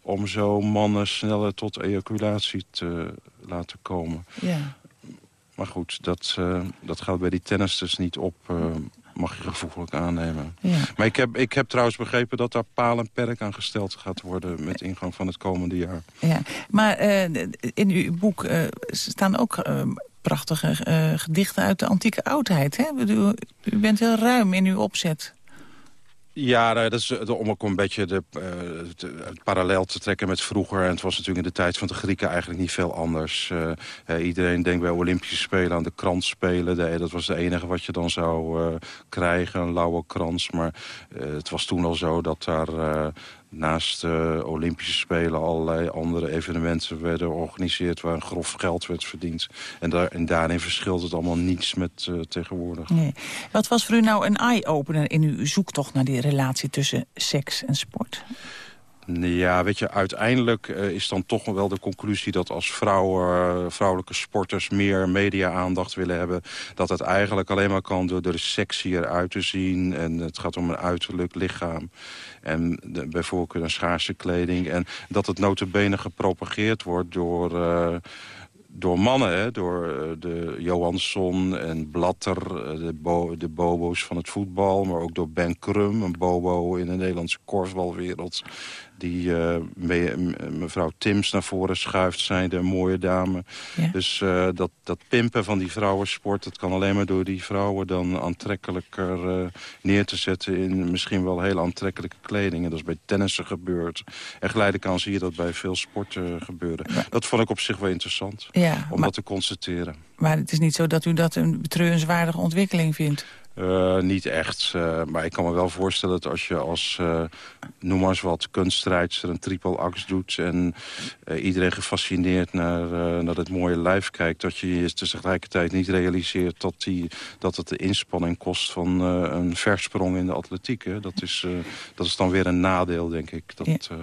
om zo mannen sneller tot ejaculatie te laten komen. Ja. Maar goed, dat, eh, dat gaat bij die tennisters niet op... eh, mag je gevoeglijk aannemen. Ja. Maar ik heb, ik heb trouwens begrepen dat daar paal en perk aan gesteld gaat worden... met ingang van het komende jaar. Ja, maar eh, in uw boek eh, staan ook eh, prachtige gedichten uit de antieke oudheid. Hè? Bedoel, U bent heel ruim in uw opzet. Ja, nou, dat is eh, om ook een beetje de, eh, het parallel te trekken met vroeger. En het was natuurlijk in de tijd van de Grieken eigenlijk niet veel anders. Eh, iedereen denkt bij Olympische Spelen aan de kransspelen. De- dat was het enige wat je dan zou krijgen, een lauwe krans. Maar het was toen al zo dat daar naast de Olympische Spelen... allerlei andere evenementen werden georganiseerd... waar grof geld werd verdiend. En, daar, en daarin verschilt het allemaal niets met eh, tegenwoordig. Nee. Wat was voor u nou een eye-opener in uw zoektocht naar die relatie tussen seks en sport? Ja, weet je, uiteindelijk eh, is dan toch wel de conclusie dat als vrouwen, eh, vrouwelijke sporters meer media-aandacht willen hebben, dat het eigenlijk alleen maar kan door er sexier uit te zien. En het gaat om een uiterlijk lichaam. En de, een schaarse kleding. En dat het notabene gepropageerd wordt door... eh, door mannen, hè, door de Johansson en Blatter, de, de bobo's van het voetbal... maar ook door Ben Krum, een bobo in de Nederlandse korfbalwereld... die eh, me- mevrouw Tims naar voren schuift, zijn de mooie dame. Dus eh, dat, dat pimpen van die vrouwensport... dat kan alleen maar door die vrouwen dan aantrekkelijker eh, neer te zetten... in misschien wel heel aantrekkelijke kleding. En dat is bij tennissen gebeurd. En geleidelijk aan zie je dat bij veel sporten gebeuren. Dat vond ik op zich wel interessant Ja, om maar- dat te constateren. Maar het is niet zo dat u dat een betreurenswaardige ontwikkeling vindt. Uh, niet echt, uh, maar ik kan me wel voorstellen dat als je als, uh, noem maar eens wat, kunststrijdster een triple ax doet... en iedereen gefascineerd naar, naar het mooie lijf kijkt... dat je je tegelijkertijd niet realiseert dat, die, dat het de inspanning kost van een versprong in de atletiek. Hè? Dat, is, dat is dan weer een nadeel, denk ik. Dat, ja.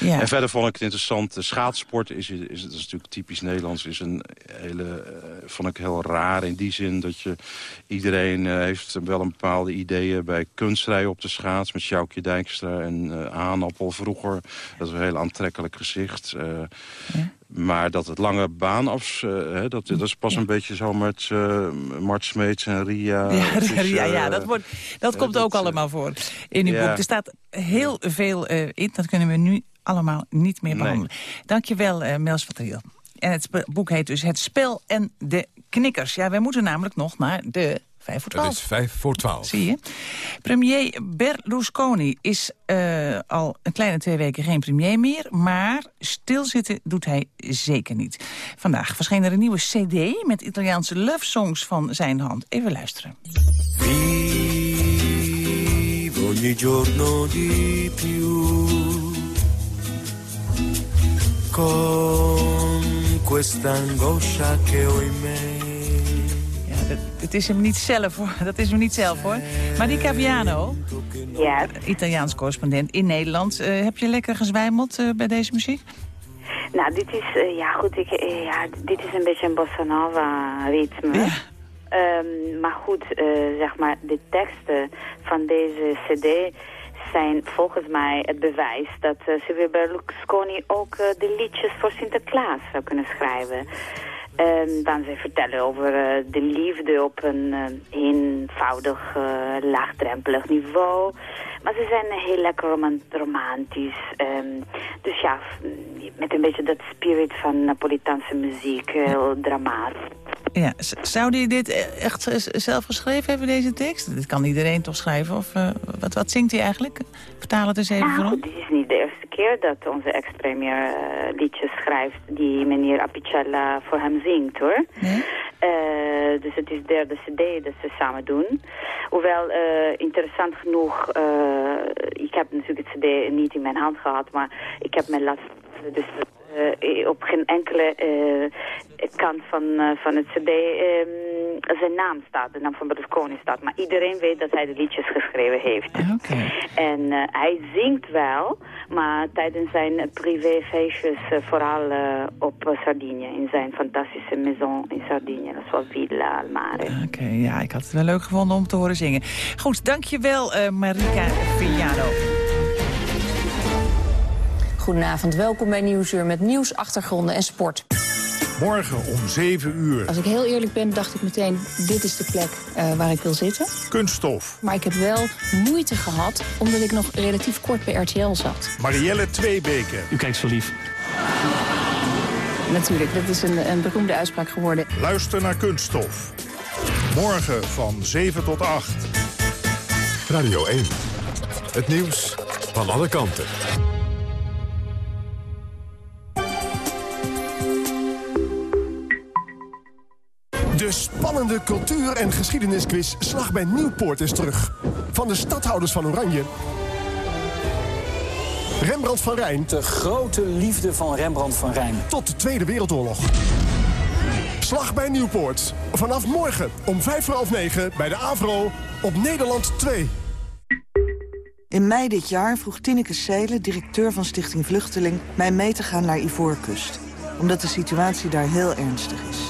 Ja. En verder vond ik het interessant, de schaatsport is, is, is, is natuurlijk typisch Nederlands... is een hele, vond ik heel raar in die zin dat je iedereen heeft wel een bepaalde ideeën bij kunstrijden op de schaats... met Sjoukje Dijkstra en uh, Aanappel vroeger. Dat is een heel aantrekkelijk gezicht. Uh, ja. Maar dat het lange baan af... Uh, dat, dat is pas een beetje zo met uh, Mart Smeets en Ria. Ja, Ria, ja dat, wordt, dat komt dat, ook allemaal voor in uw boek. Er staat heel veel in, dat kunnen we nu allemaal niet meer behandelen. Nee. Dankjewel, uh, Mels van Triel. En het boek heet dus Het Spel en de Knikkers. Ja, wij moeten namelijk nog naar de Vijf voor twaalf. Het is vijf voor twaalf. Zie je. Premier Berlusconi is uh, al een kleine twee weken geen premier meer... maar stilzitten doet hij zeker niet. Vandaag verscheen er een nieuwe cd met Italiaanse love songs van zijn hand. Even luisteren. Vivo ogni giorno di più Con questa angoscia che ho in me het is hem niet zelf hoor. Dat is hem niet zelf hoor. Marika Viano, ja. Italiaans correspondent in Nederland. Uh, heb je lekker gezwijmeld uh, bij deze muziek? Nou, dit is, uh, ja goed, ik, ja, dit is een beetje een bossa nova ritme. Ja. Um, maar goed, zeg maar, de teksten van deze cd zijn volgens mij het bewijs dat Silvio Berlusconi ook de liedjes voor Sinterklaas zou kunnen schrijven. Um, dan ze vertellen over uh, de liefde op een uh, eenvoudig, uh, laagdrempelig niveau. Maar ze zijn heel lekker romant romantisch. Um, dus ja, met een beetje dat spirit van Napolitaanse muziek, heel dramatisch. Ja, zou hij dit e-, echt zelf geschreven hebben, deze tekst? Dit kan iedereen toch schrijven? Of wat, wat zingt hij eigenlijk? Vertaal het eens even nou, voor ons. Dit is niet de eerste keer dat onze ex-premier uh, liedjes schrijft... die meneer Apicella voor hem zingt, hoor. Nee? Uh, dus het is de derde cd dat ze samen doen. Hoewel, interessant genoeg... ik heb natuurlijk het cd niet in mijn hand gehad... maar ik heb mijn laatste... Dus uh, op geen enkele uh, kant van, uh, van het cd um, zijn naam staat, de naam van Berlusconi staat. Maar iedereen weet dat hij de liedjes geschreven heeft. Okay. En hij zingt wel, maar tijdens zijn privéfeestjes vooral op Sardinië, in zijn fantastische maison in Sardinië. Dat is wel Villa al Mare. Oké, okay, ja, ik had het wel leuk gevonden om te horen zingen. Goed, dankjewel Marika Vignano. Goedenavond, welkom bij Nieuwsuur met nieuws, achtergronden en sport. Morgen om 7 uur. Als ik heel eerlijk ben, dacht ik meteen, dit is de plek uh, waar ik wil zitten. Kunststof. Maar ik heb wel moeite gehad, omdat ik nog relatief kort bij RTL zat. Marielle Tweebeke. U kijkt zo lief. Natuurlijk, dat is een, een beroemde uitspraak geworden. Luister naar Kunststof. Morgen van 7 tot 8. Radio 1. Het nieuws van alle kanten. De spannende cultuur- en geschiedenisquiz Slag bij Nieuwpoort is terug. Van de stadhouders van Oranje... Rembrandt van Rijn... De grote liefde van Rembrandt van Rijn. Tot de Tweede Wereldoorlog. Slag bij Nieuwpoort. Vanaf morgen om vijf voor half negen bij de AVRO op Nederland 2. In mei dit jaar vroeg Tineke Seelen, directeur van Stichting Vluchteling... mij mee te gaan naar Ivoorkust. Omdat de situatie daar heel ernstig is.